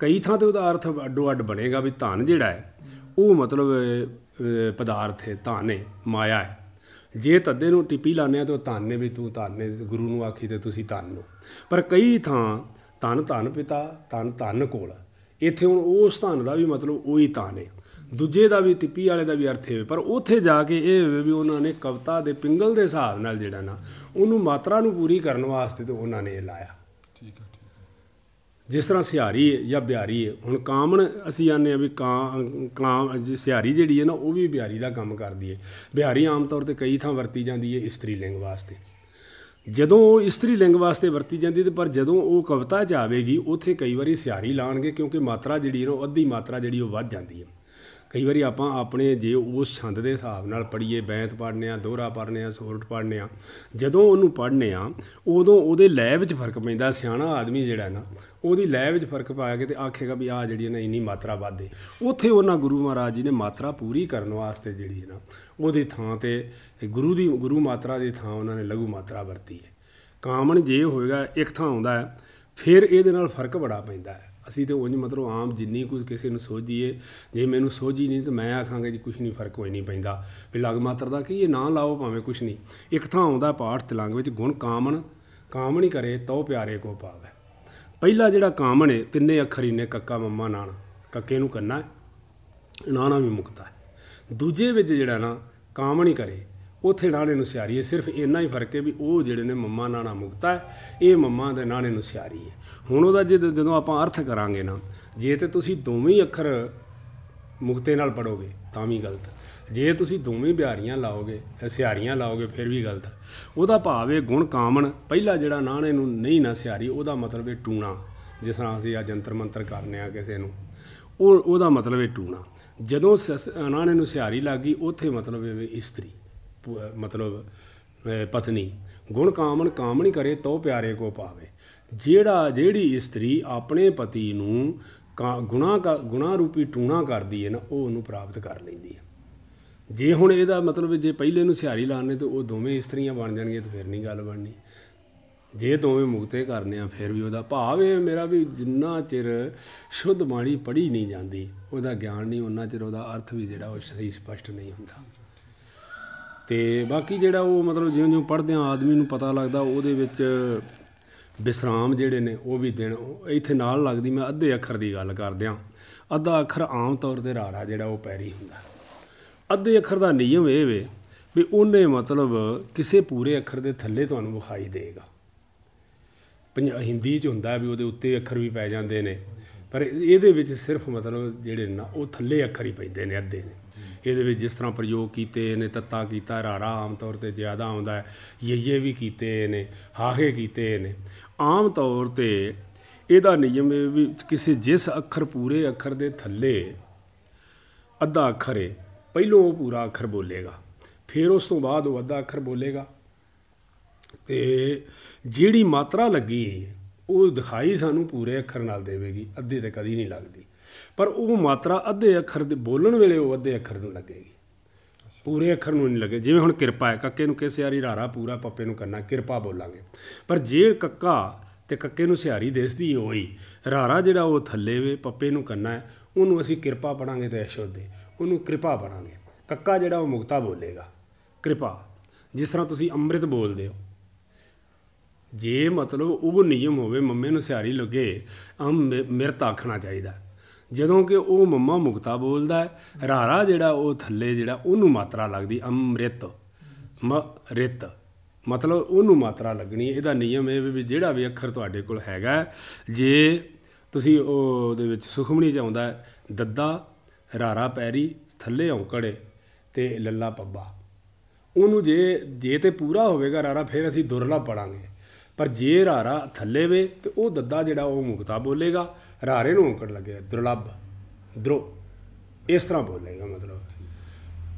ਕਈ ਥਾਂ ਤੇ ਉਹਦਾ ਅਰਥ ਅੱਡੋ ਅੱਡ ਬਣੇਗਾ ਵੀ ਧਨ ਜਿਹੜਾ ਹੈ, ਉਹ ਮਤਲਬ ਪਦਾਰਥ ਹੈ, ਧਨ ਹੈ, ਮਾਇਆ ਹੈ। ਜੇ ਤੱਦੇ ਨੂੰ ਟਿੱਪੀ ਲਾਉਂਦੇ ਆ ਤੇ ਉਹ ਧਨ ਨੇ ਵੀ ਤੂੰ ਧਨ ਨੇ ਗੁਰੂ ਨੂੰ ਆਖੀ ਤੇ ਤੁਸੀਂ ਧਨ ਹੋ। ਪਰ ਕਈ ਥਾਂ ਧਨ ਧਨ ਪਿਤਾ, ਧਨ ਧਨ ਕੋਲ, ਇੱਥੇ ਹੁਣ ਉਸ ਧਨ ਦਾ ਵੀ ਮਤਲਬ ਉਹੀ ਧਨ ਹੈ। ਦੂਜੇ ਦਾ ਵੀ, ਟਿੱਪੀ ਵਾਲੇ ਦਾ ਵੀ ਅਰਥ ਹੈ। ਪਰ ਉੱਥੇ ਜਾ ਕੇ ਇਹ ਹੋਵੇ ਵੀ ਉਹਨਾਂ ਨੇ ਕਵਿਤਾ ਦੇ ਪਿੰਗਲ ਦੇ ਹਿਸਾਬ ਨਾਲ ਜਿਹੜਾ ਨਾ, ਉਹਨੂੰ ਮਾਤਰਾ ਨੂੰ ਪੂਰੀ ਕਰਨ ਵਾਸਤੇ ਤੇ ਉਹਨਾਂ ਨੇ ਇਹ ਲਾਇਆ। ਜਿਸ ਤਰ੍ਹਾਂ ਸਿਹਾਰੀ ਹੈ ਜਾਂ ਬਿਹਾਰੀ ਹੈ ਹੁਣ ਕਾਮਣ ਅਸੀਂ ਆਨੇ ਆ ਵੀ ਕਾਂ ਕਾਂ, ਜੀ ਸਿਹਾਰੀ ਜਿਹੜੀ ਹੈ ਨਾ, ਉਹ ਵੀ ਬਿਹਾਰੀ ਦਾ ਕੰਮ ਕਰਦੀ ਹੈ। ਬਿਹਾਰੀ ਆਮ ਤੌਰ ਤੇ ਕਈ ਥਾਂ ਵਰਤੀ ਜਾਂਦੀ ਹੈ ਇਸਤਰੀ ਲਿੰਗ ਵਾਸਤੇ। ਜਦੋਂ ਉਹ ਇਸਤਰੀ ਲਿੰਗ ਵਾਸਤੇ ਵਰਤੀ ਜਾਂਦੀ ਤੇ ਪਰ ਜਦੋਂ ਉਹ ਕਵਿਤਾ 'ਚ ਆਵੇਗੀ, ਉੱਥੇ ਕਈ ਵਾਰੀ ਸਿਹਾਰੀ ਲਾਣਗੇ ਕਿਉਂਕਿ ਮਾਤਰਾ ਜਿਹੜੀ ਹੈ ਨਾ, ਉਹ ਅੱਧੀ ਮਾਤਰਾ ਜਿਹੜੀ ਉਹ ਵੱਧ ਜਾਂਦੀ ਹੈ। ਕਈ ਵਾਰੀ ਆਪਾਂ ਆਪਣੇ ਜੇ ਉਸ ਛੰਦ ਦੇ ਹਿਸਾਬ ਨਾਲ ਪੜ੍ਹੀਏ, ਬੈਂਤ ਪੜ੍ਹਨੇ ਆ, ਦੋਹਰਾ ਪੜ੍ਹਨੇ ਆ ਸੋਰਠ ਪੜ੍ਹਨੇ ਆ, ਜਦੋਂ ਉਹਨੂੰ ਪੜ੍ਹਨੇ ਆ, ਉਦੋਂ ਉਹਦੇ ਲੈਅ ਵਿੱਚ ਫ਼ਰਕ ਪੈਂਦਾ, ਸਿਆਣਾ ਆਦਮੀ ਜਿਹੜਾ ਨਾ, ਉਹਦੀ ਲੈਅ ਵਿੱਚ ਫ਼ਰਕ ਪਾ ਕੇ ਤੇ ਆਖੇਗਾ ਵੀ ਆ ਜਿਹੜੀ ਹੈ ਨਾ ਇੰਨੀ ਮਾਤਰਾ ਵਾਧੇ। ਉੱਥੇ ਉਹਨਾਂ ਗੁਰੂ ਮਹਾਰਾਜ ਜੀ ਨੇ ਮਾਤਰਾ ਪੂਰੀ ਕਰਨ ਵਾਸਤੇ ਜਿਹੜੀ ਨਾ, ਉਹਦੀ ਥਾਂ ਤੇ ਗੁਰੂ ਦੀ, ਗੁਰੂ ਮਾਤਰਾ ਦੀ ਥਾਂ ਉਹਨਾਂ ਨੇ ਲਘੂ ਮਾਤਰਾ ਵਰਤੀ ਹੈ। ਕਾਮਣ ਜੇ ਹੋਏਗਾ, ਇੱਕ ਥਾਂ ਆਉਂਦਾ ਹੈ, ਫਿਰ ਇਹਦੇ ਨਾਲ ਫ਼ਰਕ ਬੜਾ ਪੈਂਦਾ ਹੈ। ਅਸੀਂ ਤੇ ਉਂਝ ਮਤਲਬ ਆਮ ਜਿੰਨੀ ਕੁ ਕਿਸੇ ਨੂੰ ਸੋਝੀਏ, ਜੇ ਮੈਨੂੰ ਸੋਝੀ ਨਹੀਂ ਤਾਂ ਮੈਂ ਆਖਾਂਗਾ ਜੀ ਕੁਝ ਨਹੀਂ, ਫ਼ਰਕ ਕੋਈ ਨਹੀਂ ਪੈਂਦਾ। ਵੀ ਲਗ ਮਾਤਰ ਦਾ ਕਿ, ਇਹ ਨਾ ਲਾਓ ਭਾਵੇਂ ਕੁਝ ਨਹੀਂ। ਇੱਕ ਥਾਂ ਆਉਂਦਾ ਪਾਠ ਤਿਲੰਗ ਵਿੱਚ, ਗੁਣ ਕਾਮਣ, ਕਾਮਣੀ ਹੀ ਕਰੇ, ਤਉ ਪਿਆਰੇ ਕੋ ਪਾਵੇ ਪਹਿਲਾ ਜਿਹੜਾ ਕਾਮਣ ਹੈ ਤਿੰਨੇ ਅੱਖਰ ਹੀ ਨੇ ਕੱਕਾ ਮੰਮਾ ਨਾਣਾ। ਕੱਕੇ ਨੂੰ ਕੰਨਾ ਹੈ ਨਾਣਾ ਵੀ ਮੁਕਤਾ ਦੂਜੇ ਵਿੱਚ ਜਿਹੜਾ ਨਾ, ਕਾਮਣ ਹੀ ਕਰੇ, ਉਥੇ ਨਾਣੇ ਨੂੰ ਸਿਆਰੀ ਹੈ ਸਿਰਫ ਇੰਨਾ ਹੀ ਫ਼ਰਕ ਹੈ ਵੀ ਉਹ ਜਿਹੜੇ ਨੇ ਮੰਮਾ ਨਾਣਾ ਮੁਕਤਾ ਹੈ ਇਹ ਮੰਮਾ ਦੇ ਨਾਣੇ ਨੂੰ ਸਿਆਰੀ ਹੈ ਹੁਣ ਉਹਦਾ ਜੇ ਜਦੋਂ ਆਪਾਂ ਅਰਥ ਕਰਾਂਗੇ ਨਾ, ਜੇ ਤੇ ਤੁਸੀਂ ਦੋਵੇਂ ਹੀ ਅੱਖਰ ਮੁਕਤੇ ਨਾਲ ਪੜੋਗੇ, ਤਾਂ ਵੀ ਗਲਤ। ਜੇ ਤੁਸੀਂ ਦੋਵੇਂ ਬਿਹਾਰੀਆਂ ਲਾਓਗੇ ਸਿਆਰੀਆਂ ਲਾਓਗੇ, ਫਿਰ ਵੀ ਗਲਤ। ਉਹਦਾ ਭਾਵ ਇਹ ਗੁਣ ਕਾਮਣ, ਪਹਿਲਾ ਜਿਹੜਾ ਨਾਣੇ ਨੂੰ ਨਹੀਂ ਨਾ ਸਿਆਰੀ ਉਹਦਾ ਮਤਲਬ ਇਹ ਟੂਣਾ, ਜਿਸ ਤਰ੍ਹਾਂ ਅਸੀਂ ਆ ਜੰਤਰ ਮੰਤਰ ਕਰਨੇ ਆ ਕਿਸੇ ਨੂੰ। ਉਹ, ਉਹਦਾ ਮਤਲਬ ਇਹ ਟੂਣਾ। ਜਦੋਂ ਸ- ਨਾਣੇ ਨੂੰ ਸਿਆਰੀ ਲੱਗੀ ਉੱਥੇ ਮਤਲਬ ਹੈ ਵੀ ਇਸਤਰੀ, ਪ- ਮਤਲਬ ਪਤਨੀ। ਗੁਣ ਕਾਮਣ, ਕਾਮਣੀ ਕਰੇ ਤੋ ਪਿਆਰੇ ਕੋ ਪਾਵੇ। ਜਿਹੜਾ ਜਿਹੜੀ ਇਸਤਰੀ ਆਪਣੇ ਪਤੀ ਨੂੰ ਕਾ- ਗੁਣਾ ਕਾ- ਗੁਣਾ ਰੂਪੀ ਟੂਣਾ ਕਰਦੀ ਹੈ ਨਾ, ਉਹ ਉਹਨੂੰ ਪ੍ਰਾਪਤ ਕਰ ਲੈਂਦੀ ਹੈ। ਜੇ ਹੁਣ ਇਹਦਾ ਮਤਲਬ ਜੇ ਪਹਿਲੇ ਨੂੰ ਸਿਹਾਰੀ ਲਾਣੇ ਤੇ ਉਹ ਦੋਵੇਂ ਇਸਤਰੀਆਂ ਬਣ ਜਾਣਗੀਆਂ ਤਾਂ ਫਿਰ ਨਹੀਂ ਗੱਲ ਬਣਨੀ। ਜੇ ਦੋਵੇਂ ਮੁਕਤੇ ਕਰਨੇ ਆ, ਫਿਰ ਵੀ ਉਹਦਾ ਭਾਵ ਇਹ ਮੇਰਾ ਵੀ ਜਿੰਨਾ ਚਿਰ ਸ਼ੁੱਧ ਬਾਣੀ ਪੜ੍ਹੀ ਨਹੀਂ ਜਾਂਦੀ, ਉਹਦਾ ਗਿਆਨ ਨਹੀਂ ਉਹਨਾਂ ਚਿਰ ਉਹਦਾ ਅਰਥ ਵੀ ਜਿਹੜਾ ਉਹ ਸਹੀ ਸਪਸ਼ਟ ਨਹੀਂ ਹੁੰਦਾ। ਤੇ ਬਾਕੀ ਜਿਹੜਾ ਉਹ ਮਤਲਬ ਜਿਉਂ ਜਿਉਂ ਪੜ੍ਹਦੇ ਆ ਆਦਮੀ ਨੂੰ ਪਤਾ ਲੱਗਦਾ, ਉਹਦੇ ਵਿੱਚ ਵਿਸਰਾਮ ਜਿਹੜੇ ਨੇ ਉਹ ਵੀ ਦੇਣ ਇੱਥੇ ਨਾਲ ਲੱਗਦੀ, ਮੈਂ ਅੱਧੇ ਅੱਖਰ ਦੀ ਗੱਲ ਕਰਦਿਆਂ, ਅੱਧਾ ਅੱਖਰ ਆਮ ਤੌਰ ਤੇ ਰਾਰਾ ਜਿਹੜਾ ਉਹ ਪੈਰੀ ਹੁੰਦਾ। ਅੱਧੇ ਅੱਖਰ ਦਾ ਨਿਯਮ ਇਹ ਵੇ ਵੀ ਉਹਨੇ ਮਤਲਬ ਕਿਸੇ ਪੂਰੇ ਅੱਖਰ ਦੇ ਥੱਲੇ ਤੁਹਾਨੂੰ ਵਿਖਾਈ ਦੇਗਾ। ਪੰਜ, ਹਿੰਦੀ ਚ ਹੁੰਦਾ ਵੀ ਉਹਦੇ ਉੱਤੇ ਅੱਖਰ ਵੀ ਪੈ ਜਾਂਦੇ ਨੇ, ਪਰ ਇਹਦੇ ਵਿੱਚ ਸਿਰਫ ਮਤਲਬ ਜਿਹੜੇ ਨਾ ਉਹ ਥੱਲੇ ਅੱਖਰ ਹੀ ਪੈਂਦੇ ਨੇ, ਅੱਧੇ ਨੇ। ਇਹਦੇ ਵਿੱਚ ਜਿਸ ਤਰ੍ਹਾਂ ਪ੍ਰਯੋਗ ਕੀਤੇ ਨੇ, ਤੱਤਾ ਕੀਤਾ ਰਾਰਾ ਆਮ ਤੌਰ ਤੇ ਜ਼ਿਆਦਾ ਆਉਂਦਾ ਹੈ, ਯਈਏ ਵੀ ਕੀਤੇ ਨੇ, ਹਾਹੇ ਕੀਤੇ ਨੇ। ਆਮ ਤੌਰ ਤੇ ਇਹਦਾ ਨਿਯਮ ਇਹ ਵੀ ਕਿਸੇ ਜਿਸ ਅੱਖਰ ਪੂਰੇ ਅੱਖਰ ਦੇ ਥੱਲੇ ਅੱਧਾ ਅੱਖਰ ਹੈ ਪਹਿਲੋਂ ਉਹ ਪੂਰਾ ਅੱਖਰ ਬੋਲੇਗਾ ਫਿਰ ਉਸ ਤੋਂ ਬਾਅਦ ਉਹ ਅੱਧਾ ਅੱਖਰ ਬੋਲੇਗਾ। ਤੇ ਜਿਹੜੀ ਮਾਤਰਾ ਲੱਗੀ ਹੈ, ਉਹ ਦਿਖਾਈ ਸਾਨੂੰ ਪੂਰੇ ਅੱਖਰ ਨਾਲ ਦੇਵੇਗੀ ਅੱਧੇ ਤੇ ਕਦੀ ਨਹੀਂ ਲੱਗਦੀ। ਪਰ ਉਹ ਮਾਤਰਾ ਅੱਧੇ ਅੱਖਰ ਦੇ ਬੋਲਣ ਵੇਲੇ ਉਹ ਅੱਧੇ ਅੱਖਰ ਨੂੰ ਲੱਗੇਗੀ। ਪੂਰੇ ਅੱਖਰ ਨੂੰ ਨਹੀਂ ਲੱਗੇ। ਜਿਵੇਂ ਹੁਣ ਕਿਰਪਾ ਹੈ, ਕੱਕੇ ਨੂੰ ਕਿਸ ਸਿਆਰੀ ਰਾਰਾ ਪੂਰਾ, ਪੱਪੇ ਨੂੰ ਕਰਨਾ ਕਿਰਪਾ ਬੋਲਾਂਗੇ। ਪਰ ਜੇ ਕੱਕਾ ਤੇ ਕੱਕੇ ਨੂੰ ਸਿਆਰੀ ਦਿਸਦੀ ਹੋਈ, ਰਾਰਾ ਜਿਹੜਾ ਉਹ ਥੱਲੇ ਵੇ, ਪੱਪੇ ਨੂੰ ਕਰਨਾ ਹੈ, ਉਹਨੂੰ ਅਸੀਂ ਕਿਰਪਾ ਪੜਾਂਗੇ ਤੇ ਅਸ਼ੋਧੇ ਉਹਨੂੰ ਕਿਰਪਾ ਪੜਾਂਗੇ ਕੱਕਾ ਜਿਹੜਾ ਉਹ ਮੁਕਤਾ ਬੋਲੇਗਾ। ਕਿਰਪਾ। ਜਿਸ ਤਰ੍ਹਾਂ ਤੁਸੀਂ ਅੰਮ੍ਰਿਤ ਬੋਲਦੇ ਹੋ। ਜੇ ਮਤਲਬ ਉਹ ਨਿਯਮ ਹੋਵੇ, ਮੰਮੇ ਨੂੰ ਸਿਆਰੀ ਲੱਗੇ, ਅਮ ਮਿ- ਮਿਰਤ ਆਖਣਾ ਚਾਹੀਦਾ। ਜਦੋਂ ਕਿ ਉਹ ਮੰਮਾ ਮੁਕਤਾ ਬੋਲਦਾ ਹੈ, ਰਾਰਾ ਜਿਹੜਾ ਉਹ ਥੱਲੇ ਜਿਹੜਾ ਉਹਨੂੰ ਮਾਤਰਾ ਲੱਗਦੀ, ਅੰਮ੍ਰਿਤ, ਮ, ਰਿਤ। ਮਤਲਬ ਉਹਨੂੰ ਮਾਤਰਾ ਲੱਗਣੀ ਇਹਦਾ ਨਿਯਮ ਇਹ ਵੀ ਜਿਹੜਾ ਵੀ ਅੱਖਰ ਤੁਹਾਡੇ ਕੋਲ ਹੈਗਾ ਜੇ ਤੁਸੀਂ ਉਹਦੇ ਵਿੱਚ ਸੁਖਮਣੀ ਚ ਆਉਂਦਾ ਦੱਦਾ, ਰਾਰਾ ਪੈਰੀ, ਥੱਲੇ ਔਂਕੜੇ ਤੇ ਲੱਲਾ ਪੱਬਾ। ਉਹਨੂੰ ਜੇ ਜੇ ਤੇ ਪੂਰਾ ਹੋਵੇਗਾ ਰਾਰਾ, ਫਿਰ ਅਸੀਂ ਦੁਰਲਾ ਪੜਾਂਗੇ। ਪਰ ਜੇ ਰਾਰਾ ਥੱਲੇ ਵੇ ਤੇ ਉਹ ਦੱਦਾ ਜਿਹੜਾ ਉਹ ਮੁਕਤਾ ਬੋਲੇਗਾ ਰਾਰੇ ਨੂੰ ਔਂਕੜ ਲੱਗੇਗਾ ਦੁਰਲਭ ਦਰੋ ਇਸ ਤਰ੍ਹਾਂ ਬੋਲੇਗਾ ਮਤਲਬ।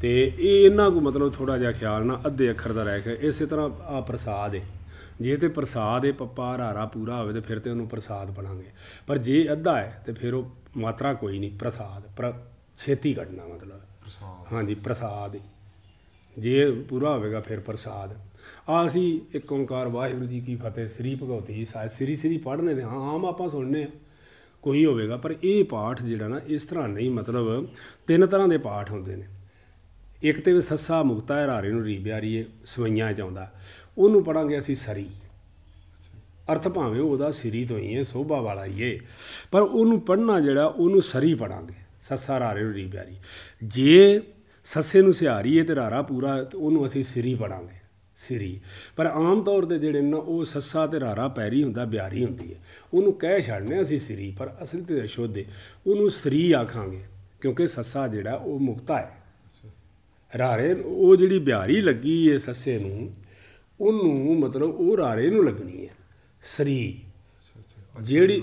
ਤੇ ਇਹ ਇਹਨਾਂ ਕੋ ਮਤਲਬ ਥੋੜਾ ਜਿਹਾ ਖਿਆਲ ਨਾ ਅੱਧੇ ਅੱਖਰ ਦਾ ਰਹਿ ਕੇ ਇਸੇ ਤਰ੍ਹਾਂ ਆ ਪ੍ਰਸਾਦ ਹੈ ਜੇ ਤੇ ਪ੍ਰਸਾਦ ਹੈ ਪੱਪਾ ਰਾਰਾ ਪੂਰਾ ਹੋਵੇ ਤੇ ਫਿਰ ਤੇ ਉਹਨੂੰ ਪ੍ਰਸਾਦ ਬਣਾਂਗੇ। ਪਰ ਜੇ ਅੱਧਾ ਹੈ ਤੇ ਫਿਰ ਉਹ ਮਾਤਰਾ ਕੋਈ ਨਹੀਂ ਪ੍ਰਸਾਦ ਪਰ ਛੇਤੀ ਕੱਢਣਾ ਮਤਲਬ। ਪ੍ਰਸਾਦ। ਹਾਂਜੀ ਪ੍ਰਸਾਦ ਜੇ ਪੂਰਾ ਹੋਵੇਗਾ ਫਿਰ ਪ੍ਰਸਾਦ। ਆ ਅਸੀਂ ਇੱਕ ਓੰਕਾਰ ਵਾਹਿਗੁਰੂ ਜੀ ਕੀ ਫਤਿਹ, ਸ੍ਰੀ ਭਗਵਤੀ ਸਾਹਿਬ ਸ੍ਰੀ ਸ੍ਰੀ ਪੜ੍ਹਨੇ ਦੇ ਹਾਂ, ਆਮ ਆਪਾਂ ਸੁਣਨੇ ਆ। ਕੋਈ ਹੋਵੇਗਾ, ਪਰ ਇਹ ਪਾਠ ਜਿਹੜਾ ਨਾ, ਇਸ ਤਰ੍ਹਾਂ ਨਹੀਂ, ਮਤਲਬ ਤਿੰਨ ਤਰ੍ਹਾਂ ਦੇ ਪਾਠ ਹੁੰਦੇ ਨੇ। ਇੱਕ ਤੇ ਵੀ ਸੱਸਾ ਮੁਕਤਾ ਹੈ, ਰਾਰੇ ਨੂੰ ਰੀਬਿਆਰੀਏ ਸਵਈਆਂ ਚ ਆਉਂਦਾ। ਉਹਨੂੰ ਪੜਾਂਗੇ ਅਸੀਂ ਸਰੀ। ਅਰਥ ਭਾਵੇਂ ਉਹਦਾ ਸਿਰੀ ਤੋਂ ਹੀ ਹੈ, ਸੋਭਾ ਵਾਲਾ ਹੀ ਹੈ, ਪਰ ਉਹਨੂੰ ਪੜਨਾ ਜਿਹੜਾ, ਉਹਨੂੰ ਸਰੀ ਪੜਾਂਗੇ ਸੱਸਾ ਰਾਰੇ ਨੂੰ ਰੀਬਿਆਰੀ ਜੇ ਸੱਸੇ ਨੂੰ ਸਿਹਾਰੀ ਹੈ ਤੇ ਰਾਰਾ ਪੂਰਾ ਤੇ ਉਹਨੂੰ ਅਸੀਂ ਸਿਰੀ ਪੜਾਂਗੇ ਸਿਰੀ। ਪਰ ਆਮ ਤੌਰ ਤੇ ਜਿਹੜੇ ਨਾ ਉਹ ਸੱਸਾ ਤੇ ਰਾਰਾ ਪੈਰੀ ਹੁੰਦਾ ਬਿਆਰੀ ਹੁੰਦੀ ਹੈ। ਉਹਨੂੰ ਕਹਿ ਛੱਡਨੇ ਅਸੀਂ ਸਿਰੀ ਪਰ ਅਸਲ ਤੇ ਅਸ਼ੁੱਧ ਉਹਨੂੰ ਸਰੀ ਆਖਾਂਗੇ ਕਿਉਂਕਿ ਸੱਸਾ ਜਿਹੜਾ ਉਹ ਮੁਕਤਾ ਹੈ। ਰਾਰੇ ਉਹ ਜਿਹੜੀ ਬਿਹਾਰੀ ਲੱਗੀ ਹੈ ਸੱਸੇ ਨੂੰ ਉਹਨੂੰ ਮਤਲਬ ਉਹ ਰਾਰੇ ਨੂੰ ਲੱਗਣੀ ਹੈ ਸਰੀ। ਜਿਹੜੀ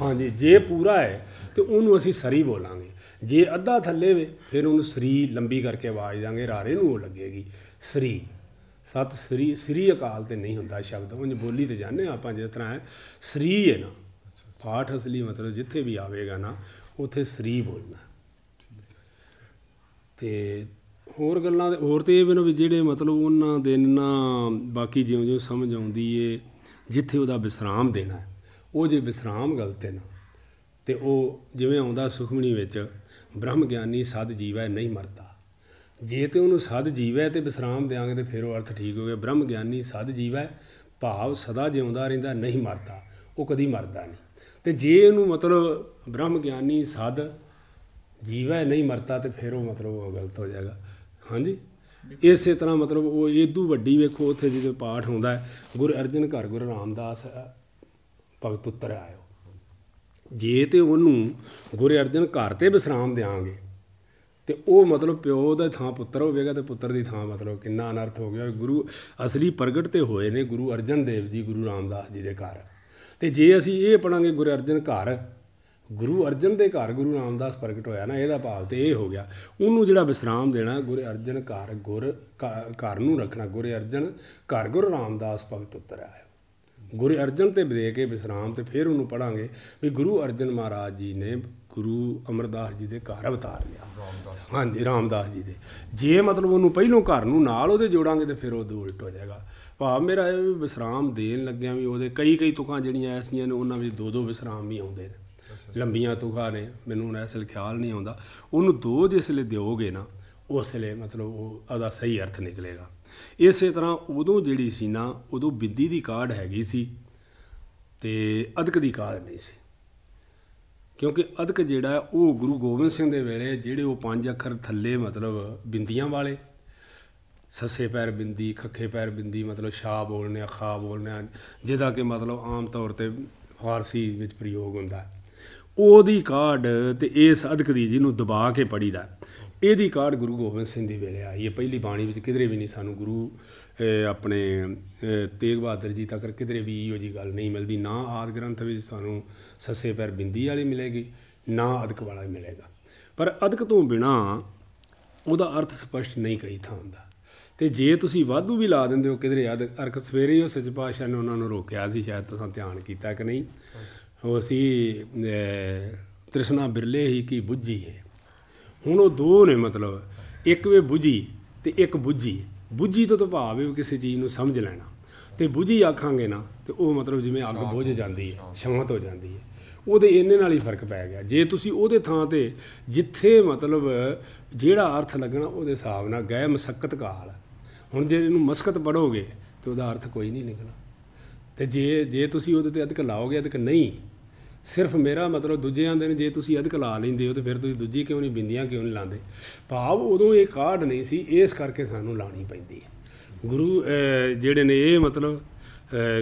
ਹਾਂਜੀ ਜੇ ਪੂਰਾ ਹੈ ਤੇ ਉਹਨੂੰ ਅਸੀਂ ਸਰੀ ਬੋਲਾਂਗੇ। ਜੇ ਅੱਧਾ ਥੱਲੇ ਵੇ, ਫਿਰ ਉਹਨੂੰ ਸਰੀ ਲੰਬੀ ਕਰਕੇ ਆਵਾਜ਼ ਦਾਂਗੇ, ਰਾਰੇ ਨੂੰ ਉਹ ਲੱਗੇਗੀ। ਸਰੀ, ਸਤ ਸ੍ਰੀ ਸ੍ਰੀ ਅਕਾਲ ਤੇ ਨਹੀਂ ਹੁੰਦਾ ਸ਼ਬਦ, ਉਂਝ ਬੋਲੀ ਤੇ ਜਾਂਦੇ ਹਾਂ ਆਪਾਂ, ਜਿਸ ਤਰ੍ਹਾਂ ਹੈ, ਸ੍ਰੀ ਹੈ ਨਾ। ਪਾਠ ਅਸਲੀ ਮਤਲਬ ਜਿੱਥੇ ਵੀ ਆਵੇਗਾ ਨਾ, ਉੱਥੇ ਸ੍ਰੀ ਬੋਲਣਾ। ਤੇ ਹੋਰ ਗੱਲਾਂ ਦੇ ਹੋਰ ਤੇ ਇਹ ਵੀ ਨਾ ਵੀ ਜਿਹੜੇ ਮਤਲਬ ਉਹਨਾਂ ਦੇ ਨਾ, ਬਾਕੀ ਜਿਉਂ ਜਿਉਂ ਸਮਝ ਆਉਂਦੀ ਏ, ਜਿੱਥੇ ਉਹਦਾ ਵਿਸਰਾਮ ਦੇਣਾ ਉਹ ਜੇ ਵਿਸਰਾਮ ਗਲਤ ਹੈ ਨਾ, ਤੇ ਉਹ ਜਿਵੇਂ ਆਉਂਦਾ ਸੁਖਮਣੀ ਵਿੱਚ ਬ੍ਰਹਮ ਗਿਆਨੀ ਸਦ ਜੀਵੈ ਨਹੀਂ ਮਰਦਾ ਜੇ ਤੇ ਉਹਨੂੰ ਸਦ ਜੀਵੈ ਤੇ ਵਿਸਰਾਮ ਦੇਾਂਗੇ ਤੇ ਫਿਰ ਉਹ ਅਰਥ ਠੀਕ ਹੋ ਗਿਆ। ਬ੍ਰਹਮ ਗਿਆਨੀ ਸਦ ਜੀਵੈ ਭਾਵ ਸਦਾ ਜਿਉਂਦਾ ਰਹਿੰਦਾ ਨਹੀਂ ਮਰਦਾ ਉਹ ਕਦੀ ਮਰਦਾ ਨਹੀਂ। ਤੇ ਜੇ ਉਹਨੂੰ ਮਤਲਬ ਬ੍ਰਹਮ ਗਿਆਨੀ ਸਦ ਜੀਵੈ ਨਹੀਂ ਮਰਦਾ ਤੇ ਫਿਰ ਉਹ ਮਤਲਬ ਉਹ ਗਲਤ ਹੋ ਜਾਏਗਾ। ਹਾਂਜੀ? ਇਸੇ ਤਰ੍ਹਾਂ ਮਤਲਬ ਉਹ ਏਦੂ ਵੱਡੀ ਵੇਖੋ ਉੱਥੇ ਜਦੋਂ ਪਾਠ ਹੁੰਦਾ ਗੁਰੂ ਅਰਜਨ ਘਰ ਗੁਰੂ ਰਾਮਦਾਸ ਅ, ਭਗਤ ਉੱਤਰ ਆਇਓ। ਜੇ ਤੇ ਉਹਨੂੰ ਗੁਰੂ ਅਰਜਨ ਘਰ ਤੇ ਵਿਸਰਾਮ ਦੇਾਂਗੇ ਤੇ ਉਹ ਮਤਲਬ ਪਿਓ ਦਾ ਥਾਂ ਪੁੱਤਰ ਹੋਵੇਗਾ ਤੇ ਪੁੱਤਰ ਦੀ ਥਾਂ ਮਤਲਬ ਕਿੰਨਾ ਅਨਰਥ ਹੋ ਗਿਆ। ਗੁਰੂ ਅਸਲੀ ਪ੍ਰਗਟ ਤੇ ਹੋਏ ਨੇ ਗੁਰੂ ਅਰਜਨ ਦੇਵ ਜੀ, ਗੁਰੂ ਰਾਮਦਾਸ ਜੀ ਦੇ ਘਰ। ਤੇ ਜੇ ਅਸੀਂ ਇਹ ਪੜਾਂਗੇ ਗੁਰੂ ਅਰਜਨ ਘਰ, ਗੁਰੂ ਅਰਜਨ ਦੇ ਘਰ ਗੁਰੂ ਰਾਮਦਾਸ ਪ੍ਰਗਟ ਹੋਇਆ ਨਾ, ਇਹਦਾ ਭਾਵ ਤੇ ਇਹ ਹੋ ਗਿਆ। ਉਹਨੂੰ ਜਿਹੜਾ ਵਿਸਰਾਮ ਦੇਣਾ, ਗੁਰੂ ਅਰਜਨ ਘਰ, ਗੁਰ ਘ- ਘਰ ਨੂੰ ਰੱਖਣਾ, ਗੁਰੂ ਅਰਜਨ ਘਰ ਗੁਰੂ ਰਾਮਦਾਸ ਭਗਤ ਉੱਤਰ ਆਇਆ। ਗੁਰੂ ਅਰਜਨ ਤੇ ਦੇ ਕੇ ਵਿਸਰਾਮ ਤੇ ਫਿਰ ਉਹਨੂੰ ਪੜਾਂਗੇ ਵੀ ਗੁਰੂ ਅਰਜਨ ਮਹਾਰਾਜ ਜੀ ਨੇ ਗੁਰੂ ਅਮਰਦਾਸ ਜੀ ਦੇ ਘਰ ਅਵਤਾਰ ਲਿਆ। ਹਾਂਜੀ ਰਾਮਦਾਸ ਜੀ ਦੇ। ਜੇ ਮਤਲਬ ਉਹਨੂੰ ਪਹਿਲੋਂ ਘਰ ਨੂੰ ਨਾਲ ਉਹਦੇ ਜੋੜਾਂਗੇ ਤੇ ਫਿਰ ਉਹ ਦੋ ਉਲਟ ਹੋ ਜਾਏਗਾ। ਭਾਵ ਮੇਰਾ ਇਹ ਵੀ ਵਿਸਰਾਮ ਦੇਣ ਲੱਗਿਆ ਵੀ ਉਹਦੇ ਕਈ ਕਈ ਤੁਕਾਂ ਜਿਹੜੀਆਂ ਐਸੀਆਂ ਨੇ ਉਹਨਾਂ ਵਿੱਚ ਦੋ ਦੋ ਵਿਸਰਾਮ ਵੀ ਆਉਂਦੇ ਨੇ। ਲੰਬੀਆਂ ਤੁਕਾਂ ਨੇ ਮੈਨੂੰ ਹੁਣ ਅਸਲ ਖਿਆਲ ਨਹੀਂ ਆਉਂਦਾ। ਉਹਨੂੰ ਦੋ ਜਿਸ ਵੇਲੇ ਦਿਓਗੇ ਨਾ ਉਸ ਵੇਲੇ ਮਤਲਬ ਉਹ ਉਹਦਾ ਸਹੀ ਅਰਥ ਨਿਕਲੇਗਾ। ਇਸੇ ਤਰ੍ਹਾਂ ਉਦੋਂ ਜਿਹੜੀ ਸੀ ਨਾ, ਉਦੋਂ ਬਿੰਦੀ ਦੀ ਕਾਢ ਹੈਗੀ ਸੀ ਤੇ ਅਦਕ ਦੀ ਕਾਢ ਨਹੀਂ ਸੀ। ਕਿਉਂਕਿ ਅਦਕ ਜਿਹੜਾ ਉਹ ਗੁਰੂ ਗੋਬਿੰਦ ਸਿੰਘ ਦੇ ਵੇਲੇ ਜਿਹੜੇ ਉਹ ਪੰਜ ਅੱਖਰ ਥੱਲੇ ਮਤਲਬ ਬਿੰਦੀਆਂ ਵਾਲੇ, ਸੱਸੇ ਪੈਰ ਬਿੰਦੀ, ਖੱਖੇ ਪੈਰ ਬਿੰਦੀ, ਮਤਲਬ ਸ਼ਾ ਬੋਲਨੇ ਆ ਖਾ ਬੋਲਨੇ ਆ ਜਿਹਦਾ ਕਿ ਮਤਲਬ ਆਮ ਤੌਰ ਤੇ ਫਾਰਸੀ ਵਿੱਚ ਪ੍ਰਯੋਗ ਹੁੰਦਾ। ਉਹਦੀ ਕਾਢ ਤੇ ਇਸ ਅਦਕ ਦੀ ਜਿਹਨੂੰ ਦਬਾ ਕੇ ਪੜੀਦਾ ਇਹਦੀ ਕਾਢ ਗੁਰੂ ਗੋਬਿੰਦ ਸਿੰਘ ਦੀ ਵੇਲੇ ਆਈ ਹੈ। ਪਹਿਲੀ ਬਾਣੀ ਵਿੱਚ ਕਿਧਰੇ ਵੀ ਨਹੀਂ ਸਾਨੂੰ ਗੁਰੂ ਆਪਣੇ ਤੇਗ ਬਹਾਦਰ ਜੀ ਤੱਕ ਕਿਧਰੇ ਵੀ ਇਹੋ ਜੀ ਗੱਲ ਨਹੀਂ ਮਿਲਦੀ। ਨਾ ਆਦ ਗ੍ਰੰਥ ਵਿੱਚ ਸਾਨੂੰ ਸੱਸੇ ਪੈਰ ਬਿੰਦੀ ਵਾਲੀ ਮਿਲੇਗੀ, ਨਾ ਅਦਕ ਵਾਲਾ ਮਿਲੇਗਾ। ਪਰ ਅਦਕ ਤੋਂ ਬਿਨਾ ਉਹਦਾ ਅਰਥ ਸਪਸ਼ਟ ਨਹੀਂ ਕਈ ਥਾਂ ਦਾ। ਤੇ ਜੇ ਤੁਸੀਂ ਵਾਧੂ ਵੀ ਲਾ ਦਿੰਦੇ ਹੋ ਕਿਧਰੇ ਅਦ ਅਰਕ ਸਵੇਰੇ ਹੀ ਉਹ ਸੱਚ ਪਾਤਸ਼ਾਹ ਨੇ ਉਹਨਾਂ ਨੂੰ ਰੋਕਿਆ ਸੀ, ਸ਼ਾਇਦ ਤੁਸੀਂ ਧਿਆਨ ਕੀਤਾ ਕਿ ਨਹੀਂ। ਉਹ ਸੀ ਤ੍ਰਿਸ਼ਨਾ ਬਿਰਲੇ ਹੀ ਕੀ ਬੁੱਝੀ ਹੈ। ਹੁਣ ਉਹ ਦੋ ਨੇ ਮਤਲਬ ਇੱਕ ਵੇ ਬੁਝੀ ਤੇ ਇੱਕ ਬੁੱਝੀ। ਬੁੱਝੀ ਤੋਂ ਤਾਂ ਭਾਵ ਹੈ ਕਿਸੇ ਚੀਜ਼ ਨੂੰ ਸਮਝ ਲੈਣਾ। ਤੇ ਬੁਝੀ ਆਖਾਂਗੇ ਨਾ ਤੇ ਉਹ ਮਤਲਬ ਜਿਵੇਂ ਅੱਗ ਬੁਝ ਜਾਂਦੀ ਹੈ ਸ਼ਾਂਤ। ਹੋ ਜਾਂਦੀ ਹੈ। ਉਹਦੇ ਇੰਨੇ ਨਾਲ ਹੀ ਫ਼ਰਕ ਪੈ ਗਿਆ। ਜੇ ਤੁਸੀਂ ਉਹਦੇ ਥਾਂ ਤੇ ਜਿੱਥੇ ਮਤਲਬ ਜਿਹੜਾ ਅਰਥ ਲੱਗਣਾ ਉਹਦੇ ਹਿਸਾਬ ਨਾਲ ਗਏ ਮਸਕਤ ਕਾਲ। ਹੁਣ ਜੇ ਇਹਨੂੰ ਮਸਕਤ ਪੜੋਗੇ ਤੇ ਉਹਦਾ ਅਰਥ ਕੋਈ ਨਹੀਂ ਨਿਕਲਣਾ। ਤੇ ਜੇ ਜੇ ਤੁਸੀਂ ਉਹਦੇ ਤੇ ਅਧਿਕ ਲਾਓਗੇ ਅਧਿਕ ਨਹੀਂ ਸਿਰਫ ਮੇਰਾ ਮਤਲਬ ਦੂਜੇ ਆਂਦੇ ਨੇ ਜੇ ਤੁਸੀਂ ਅਧਿਕ ਲਾ ਲੈਂਦੇ ਹੋ ਤੇ ਫਿਰ ਤੁਸੀਂ ਦੂਜੀ ਕਿਉਂ ਨਹੀਂ ਬਿੰਦੀਆਂ, ਕਿਉਂ ਨਹੀਂ ਲਾਉਂਦੇ? ਭਾਵ ਉਦੋਂ ਇਹ ਕਾਢ ਨਹੀਂ ਸੀ, ਇਸ ਕਰਕੇ ਸਾਨੂੰ ਲਾਣੀ ਪੈਂਦੀ ਹੈ। ਗੁਰੂ ਜਿਹੜੇ ਨੇ ਇਹ ਮਤਲਬ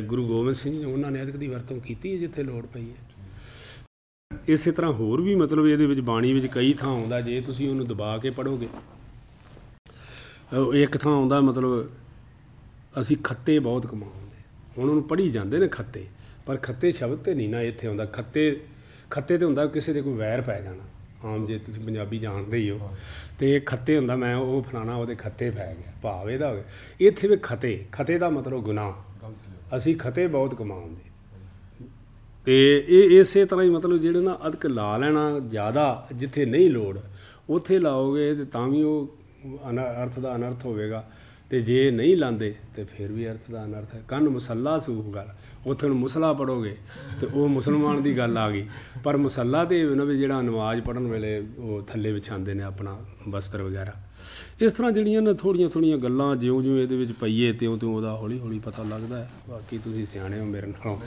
ਗੁਰੂ ਗੋਬਿੰਦ ਸਿੰਘ ਜੀ, ਉਹਨਾਂ ਨੇ ਅਧਿਕ ਦੀ ਵਰਤੋਂ ਕੀਤੀ ਹੈ ਜਿੱਥੇ ਲੋੜ ਪਈ ਹੈ। ਇਸੇ ਤਰ੍ਹਾਂ ਹੋਰ ਵੀ ਮਤਲਬ ਇਹਦੇ ਵਿੱਚ ਬਾਣੀ ਵਿੱਚ ਕਈ ਥਾਂ ਆਉਂਦਾ, ਜੇ ਤੁਸੀਂ ਉਹਨੂੰ ਦਬਾ ਕੇ ਪੜੋਗੇ ਇੱਕ ਥਾਂ ਆਉਂਦਾ ਮਤਲਬ, ਅਸੀਂ ਖੱਤੇ ਬਹੁਤ ਕਮਾਉਂਦੇ। ਹੁਣ ਉਹਨੂੰ ਪੜ੍ਹੀ ਜਾਂਦੇ ਨੇ ਖੱਤੇ। ਪਰ ਖੱਤੇ ਸ਼ਬਦ ਤੇ ਨਹੀਂ ਨਾ ਇੱਥੇ ਆਉਂਦਾ। ਖੱਤੇ ਖੱਤੇ ਤੇ ਹੁੰਦਾ ਕਿਸੇ ਦੇ ਕੋਈ ਵੈਰ ਪੈ ਜਾਣਾ। ਆਮ ਜੇ ਤੁਸੀਂ ਪੰਜਾਬੀ ਜਾਣਦੇ ਹੀ ਹੋ। ਤੇ ਖੱਤੇ ਹੁੰਦਾ ਮੈਂ ਉਹ ਫਲਾਣਾ ਉਹਦੇ ਖੱਤੇ ਪੈ ਗਿਆ। ਭਾਵ ਇਹਦਾ ਹੋ ਗਿਆ। ਇੱਥੇ ਵੀ ਖਤੇ ਖਤੇ ਦਾ ਮਤਲਬ ਗੁਨਾਹ। ਅਸੀਂ ਖਤੇ ਬਹੁਤ ਕਮਾਉਂਦੇ। ਤੇ ਇਹ ਇਸੇ ਤਰ੍ਹਾਂ ਹੀ ਮਤਲਬ ਜਿਹੜੇ ਨਾ ਅਧਿਕ ਲਾ ਲੈਣਾ ਜ਼ਿਆਦਾ ਜਿੱਥੇ ਨਹੀਂ ਲੋੜ ਉੱਥੇ ਲਾਓਗੇ ਤੇ ਤਾਂ ਵੀ ਉਹ ਅਨ- ਅਰਥ ਦਾ ਅਨਰਥ ਹੋਵੇਗਾ। ਤੇ ਜੇ ਨਹੀਂ ਲਾਂਦੇ ਤੇ ਫਿਰ ਵੀ ਅਰਥ ਦਾ ਅਨਰਥ ਹੈ। ਕੰਨ ਮੁਸੱਲਾ ਸੂਖ ਗੱਲ। ਉੱਥੇ ਨੂੰ ਮੁਸਲਾ ਪੜੋਗੇ ਤੇ ਉਹ ਮੁਸਲਮਾਨ ਦੀ ਗੱਲ ਆ ਗਈ। ਪਰ ਮੁਸੱਲਾ ਤੇ ਇਹ ਨਾ ਵੀ ਜਿਹੜਾ ਨਮਾਜ਼ ਪੜਨ ਵੇਲੇ ਉਹ ਥੱਲੇ ਵਿਛਾਉਂਦੇ ਨੇ ਆਪਣਾ ਬਸਤਰ ਵਗੈਰਾ। ਇਸ ਤਰ੍ਹਾਂ ਜਿਹੜੀਆਂ ਨਾ ਥੋੜੀਆਂ ਥੋੜੀਆਂ ਗੱਲਾਂ ਜਿਉਂ-ਜਿਉਂ ਇਹਦੇ ਵਿੱਚ ਪਈਏ ਤਿਉਂ ਤਿਉਂ ਉਹਦਾ ਹੌਲੀ-ਹੌਲੀ ਪਤਾ ਲੱਗਦਾ ਹੈ। ਬਾਕੀ ਤੁਸੀਂ ਸਿਆਣੇ ਹੋ ਮੇਰੇ ਨਾਲੋਂ।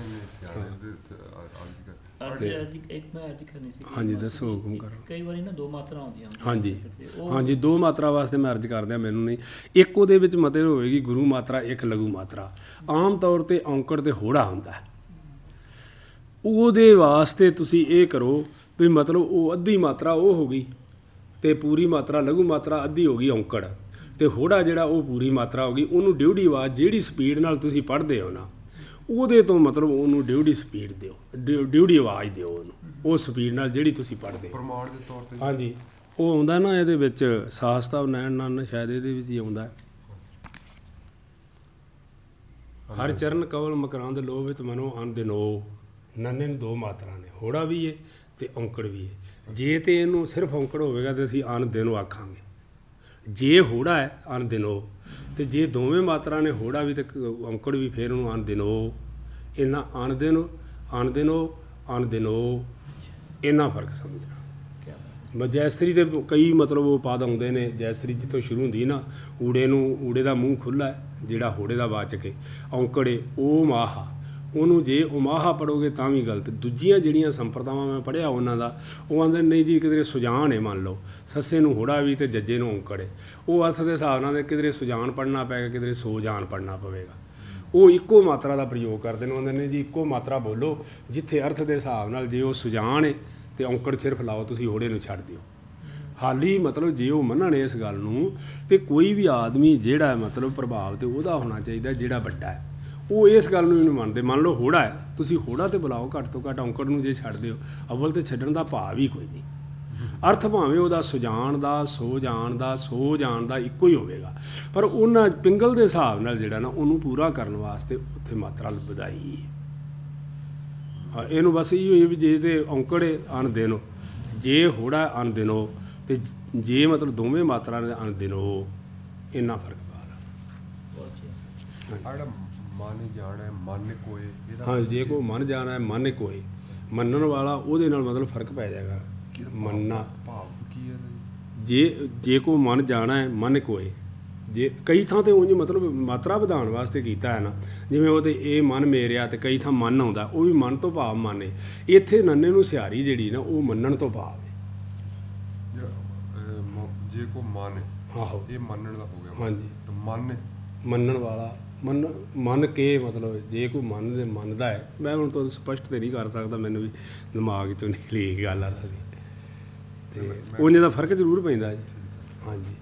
ਅਰਜ ਇੱਕ ਮੈਂ ਅਰਜ ਕਰਨੀ ਸੀ ਹਾਂਜੀ ਦੱਸੋ ਹੁਕਮ ਕਰੋ। ਕਈ ਵਾਰੀ ਨਾ ਦੋ ਮਾਤਰਾ ਆਉਂਦੀਆਂ ਹਾਂਜੀ। ਹਾਂਜੀ ਦੋ ਮਾਤਰਾ ਵਾਸਤੇ ਮੈਂ ਅਰਜ਼ ਕਰਦਿਆਂ ਮੈਨੂੰ ਨਹੀਂ। ਇੱਕ ਉਹਦੇ ਵਿੱਚ ਮਤਲਬ ਹੋਏਗੀ ਗੁਰੂ ਮਾਤਰਾ ਇੱਕ ਲਘੂ ਮਾਤਰਾ। ਆਮ ਤੌਰ ਤੇ ਔਂਕੜ ਤੇ ਹੋੜਾ ਹੁੰਦਾ ਉਹਦੇ ਵਾਸਤੇ ਤੁਸੀਂ ਇਹ ਕਰੋ ਵੀ ਮਤਲਬ ਉਹ ਅੱਧੀ ਮਾਤਰਾ ਉਹ ਹੋ ਗਈ ਤੇ ਪੂਰੀ ਮਾਤਰਾ ਲਘੂ ਮਾਤਰਾ ਅੱਧੀ ਹੋ ਗਈ ਔਂਕੜ। ਤੇ ਹੋੜਾ ਜਿਹੜਾ ਉਹ ਪੂਰੀ ਮਾਤਰਾ ਹੋ ਗਈ ਉਹਨੂੰ ਡਿਊਡੀ ਆਵਾਜ਼ ਜਿਹੜੀ ਸਪੀਡ ਨਾਲ ਤੁਸੀਂ ਪੜ੍ਹਦੇ ਹੋ ਨਾ ਉਹਦੇ ਤੋਂ ਮਤਲਬ ਉਹਨੂੰ ਡਿਊਡੀ ਸਪੀਡ ਦਿਓ ਡਿਊ- ਡਿਊਡੀ ਆਵਾਜ਼ ਦਿਓ ਉਹਨੂੰ। ਉਹ ਸਪੀਡ ਨਾਲ ਜਿਹੜੀ ਤੁਸੀਂ ਪੜ੍ਹਦੇ ਹੋ। ਪ੍ਰਮਾਣ ਦੇ ਤੌਰ ਤੇ ਹਾਂਜੀ। ਉਹ ਆਉਂਦਾ ਨਾ ਇਹਦੇ ਵਿੱਚ ਸਾਸਤਾ ਨੈਣ ਨਨ ਸ਼ਾਇਦ ਇਹਦੇ ਵਿੱਚ ਹੀ ਆਉਂਦਾ। ਹਰ ਚਰਨ ਕਵਲ ਮਕਰਾਂਦ ਲੋਭਿਤ ਮਨੋ ਅਨਦਿਨੋ ਨੰਨੇ ਨੂੰ ਦੋ ਮਾਤਰਾ ਨੇ ਹੋੜਾ ਵੀ ਏ ਤੇ ਔਂਕੜ ਵੀ ਏ। ਜੇ ਤੇ ਇਹਨੂੰ ਸਿਰਫ ਔਂਕੜ ਹੋਵੇਗਾ ਤੇ ਅਸੀਂ ਅਨਦਿਨੋ ਆਖਾਂਗੇ। ਜੇ ਹੋੜਾ ਹੈ ਅਨਦਿਨੋ ਤੇ ਜੇ ਦੋਵੇਂ ਮਾਤਰਾ ਨੇ ਹੋੜਾ ਵੀ ਤੇ ਕ- ਔਂਕੜ ਵੀ ਫੇਰ ਉਹਨੂੰ ਅਨਦਿਨੋ ਇਹਨਾਂ ਅਨਦਿਨੋ ਅਨਦਿਨੋ ਅਨਦਿਨੋ ਇਹਨਾਂ ਫ਼ਰਕ ਸਮਝਣਾ। ਕਿਆ ਬਾਤ ਬ- ਜੈਸਤਰੀ ਦੇ ਕਈ ਮਤਲਬ ਉਹ ਪਦ ਆਉਂਦੇ ਨੇ, ਜੈਸਤਰੀ ਜਿੱਥੋਂ ਸ਼ੁਰੂ ਹੁੰਦੀ ਨਾ, ਊੜੇ ਨੂੰ, ਊੜੇ ਦਾ ਮੂੰਹ ਖੁੱਲਾ ਜਿਹੜਾ ਹੋੜੇ ਦਾ ਵਾਚਕ ਹੈ, ਔਂਕੜੇ ਉਹ ਮਾਹਾ। ਉਹਨੂੰ ਜੇ ਉਮਾਹਾ ਪੜੋਗੇ ਤਾਂ ਵੀ ਗਲਤ। ਦੂਜੀਆਂ ਜਿਹੜੀਆਂ ਸੰਪਰਦਾਵਾਂ ਮੈਂ ਪੜਿਆ ਉਹਨਾਂ ਦਾ, ਉਹ ਆਂਦੇ, ਨਹੀਂ ਜੀ, ਕਿਧਰੇ ਸੁਜਾਨ ਹੈ ਮੰਨ ਲਓ। ਸੱਸੇ ਨੂੰ ਹੋੜਾ ਵੀ ਤੇ ਜੱਜੇ ਨੂੰ ਔਂਕੜੇ ਉਹ ਅਰਥ ਦੇ ਹਿਸਾਬ ਨਾਲ ਕਿਧਰੇ ਸੁਜਾਨ ਪੜਨਾ ਪਏਗਾ ਕਿਧਰੇ ਸੋਜਾਨ ਪੜਨਾ ਪਵੇਗਾ। ਉਹ ਇੱਕੋ ਮਾਤਰਾ ਦਾ ਪ੍ਰਯੋਗ ਕਰਦੇ ਨੇ। ਉਹਨਾਂ ਨੇ ਜੀ, ਇੱਕੋ ਮਾਤਰਾ ਬੋਲੋ, ਜਿੱਥੇ ਅਰਥ ਦੇ ਹਿਸਾਬ ਨਾਲ ਜੇ ਉਹ ਸੁਜਾਨ ਹੈ ਤੇ ਔਂਕੜ ਸਿਰਫ ਲਾਓ ਤੁਸੀਂ ਹੋੜੇ ਨੂੰ ਛੱਡ ਦਿਓ। ਹਾਲੀ ਮਤਲਬ ਜੇ ਉਹ ਮੰਨਣ ਇਸ ਗੱਲ ਨੂੰ, ਤੇ ਕੋਈ ਵੀ ਆਦਮੀ ਜਿਹੜਾ ਮਤਲਬ ਪ੍ਰਭਾਵ ਤੇ ਉਹਦਾ ਹੋਣਾ ਚਾਹੀਦਾ, ਜਿਹੜਾ ਵੱਡਾ ਹੈ ਉਹ ਇਸ ਗੱਲ ਨੂੰ ਹੀ ਨਹੀਂ ਮੰਨਦੇ ਮੰਨ ਲਓ ਹੋੜਾ ਹੈ ਤੁਸੀਂ ਹੋੜਾ ਤੇ ਬੁਲਾਓ ਘੱਟ ਤੋਂ ਘੱਟ ਔਂਕੜ ਨੂੰ ਜੇ ਛੱਡ ਦਿਓ ਅਵਲ ਤੇ ਛੱਡਣ ਦਾ ਭਾਵ ਹੀ ਕੋਈ ਨਹੀਂ। ਅਰਥ ਭਾਵੇਂ ਉਹਦਾ ਸੁਜਾਨ ਦਾ ਸੋ ਜਾਣ ਦਾ ਸੋ ਜਾਣ ਦਾ ਇੱਕੋ ਹੀ ਹੋਵੇਗਾ। ਪਰ ਉਹਨਾਂ ਪਿੰਗਲ ਦੇ ਹਿਸਾਬ ਨਾਲ ਜਿਹੜਾ ਨਾ ਉਹਨੂੰ ਪੂਰਾ ਕਰਨ ਵਾਸਤੇ ਉੱਥੇ ਮਾਤਰਾ ਵਧਾਈ ਇਹਨੂੰ ਬਸ ਇਹੋ ਹੀ ਹੈ ਵੀ ਜੇ ਤੇ ਔਂਕੜੇ ਅਨ ਦੇਨੋ ਜੇ ਹੋੜਾ ਅਨ ਦੇਨੋ ਤੇ ਜੇ ਮਤਲਬ ਦੋਵੇਂ ਮਾਤਰਾ ਨੇ ਅਨ ਦੇਨੋ ਇੰਨਾ ਫ਼ਰਕ ਪਾ ਲਾ। ਬਹੁਤ ਜਿਹੜਾ ਮਨ ਜਾਣਾ ਮਨ ਕੋਏ ਇਹਦਾ ਹਾਂ ਜੇ ਕੋ ਮਨ ਜਾਣਾ ਮਨ ਕੋਏ। ਮੰਨਣ ਵਾਲਾ ਉਹਦੇ ਨਾਲ ਮਤਲਬ ਫ਼ਰਕ ਪੈ ਜਾਏਗਾ। ਮੰਨਣਾ। ਭਾਵ ਕੀ ਹੈ ਜੀ? ਜੇ ਕੋ ਮਨ ਜਾਣਾ ਹੈ ਮਨ ਕੋਏ। ਜੇ ਕਈ ਥਾਂ ਤੇ ਉਂਝ ਮਤਲਬ ਮਾਤਰਾ ਵਧਾਉਣ ਵਾਸਤੇ ਕੀਤਾ ਹੈ ਨਾ ਜਿਵੇਂ ਉਹ ਤੇ ਇਹ ਮਨ ਮੇਰਿਆ ਤੇ ਕਈ ਥਾਂ ਮਨ ਆਉਂਦਾ ਉਹ ਵੀ ਮਨ ਤੋਂ ਭਾਵ ਮੰਨੇ ਇੱਥੇ ਨੰਨੇ ਨੂੰ ਸਿਹਾਰੀ ਜਿਹੜੀ ਨਾ ਉਹ ਮੰਨਣ ਤੋਂ ਭਾਵ ਹੈ। ਜੇ ਕੋ ਮਨ ਆਹੋ। ਇਹ ਮੰਨਣ ਦਾ ਹੋ ਗਿਆ ਹਾਂਜੀ। ਤੇ ਮਨ ਮੰਨਣ ਵਾਲਾ ਮੰਨ ਮੰਨ ਕੇ ਮਤਲਬ ਜੇ ਕੋਈ ਮੰਨ ਦੇ ਮੰਨਦਾ ਹੈ ਮੈਂ ਹੁਣ ਤੁਹਾਨੂੰ ਸਪਸ਼ਟ ਤੇ ਨਹੀਂ ਕਰ ਸਕਦਾ ਮੈਨੂੰ ਵੀ ਦਿਮਾਗ ਚੋਂ ਨਿਕਲੀ ਗੱਲ ਆ ਸੀ ਤੇ ਉਹਨੇ ਦਾ ਫ਼ਰਕ ਜ਼ਰੂਰ ਪੈਂਦਾ ਜੀ। ਹਾਂਜੀ।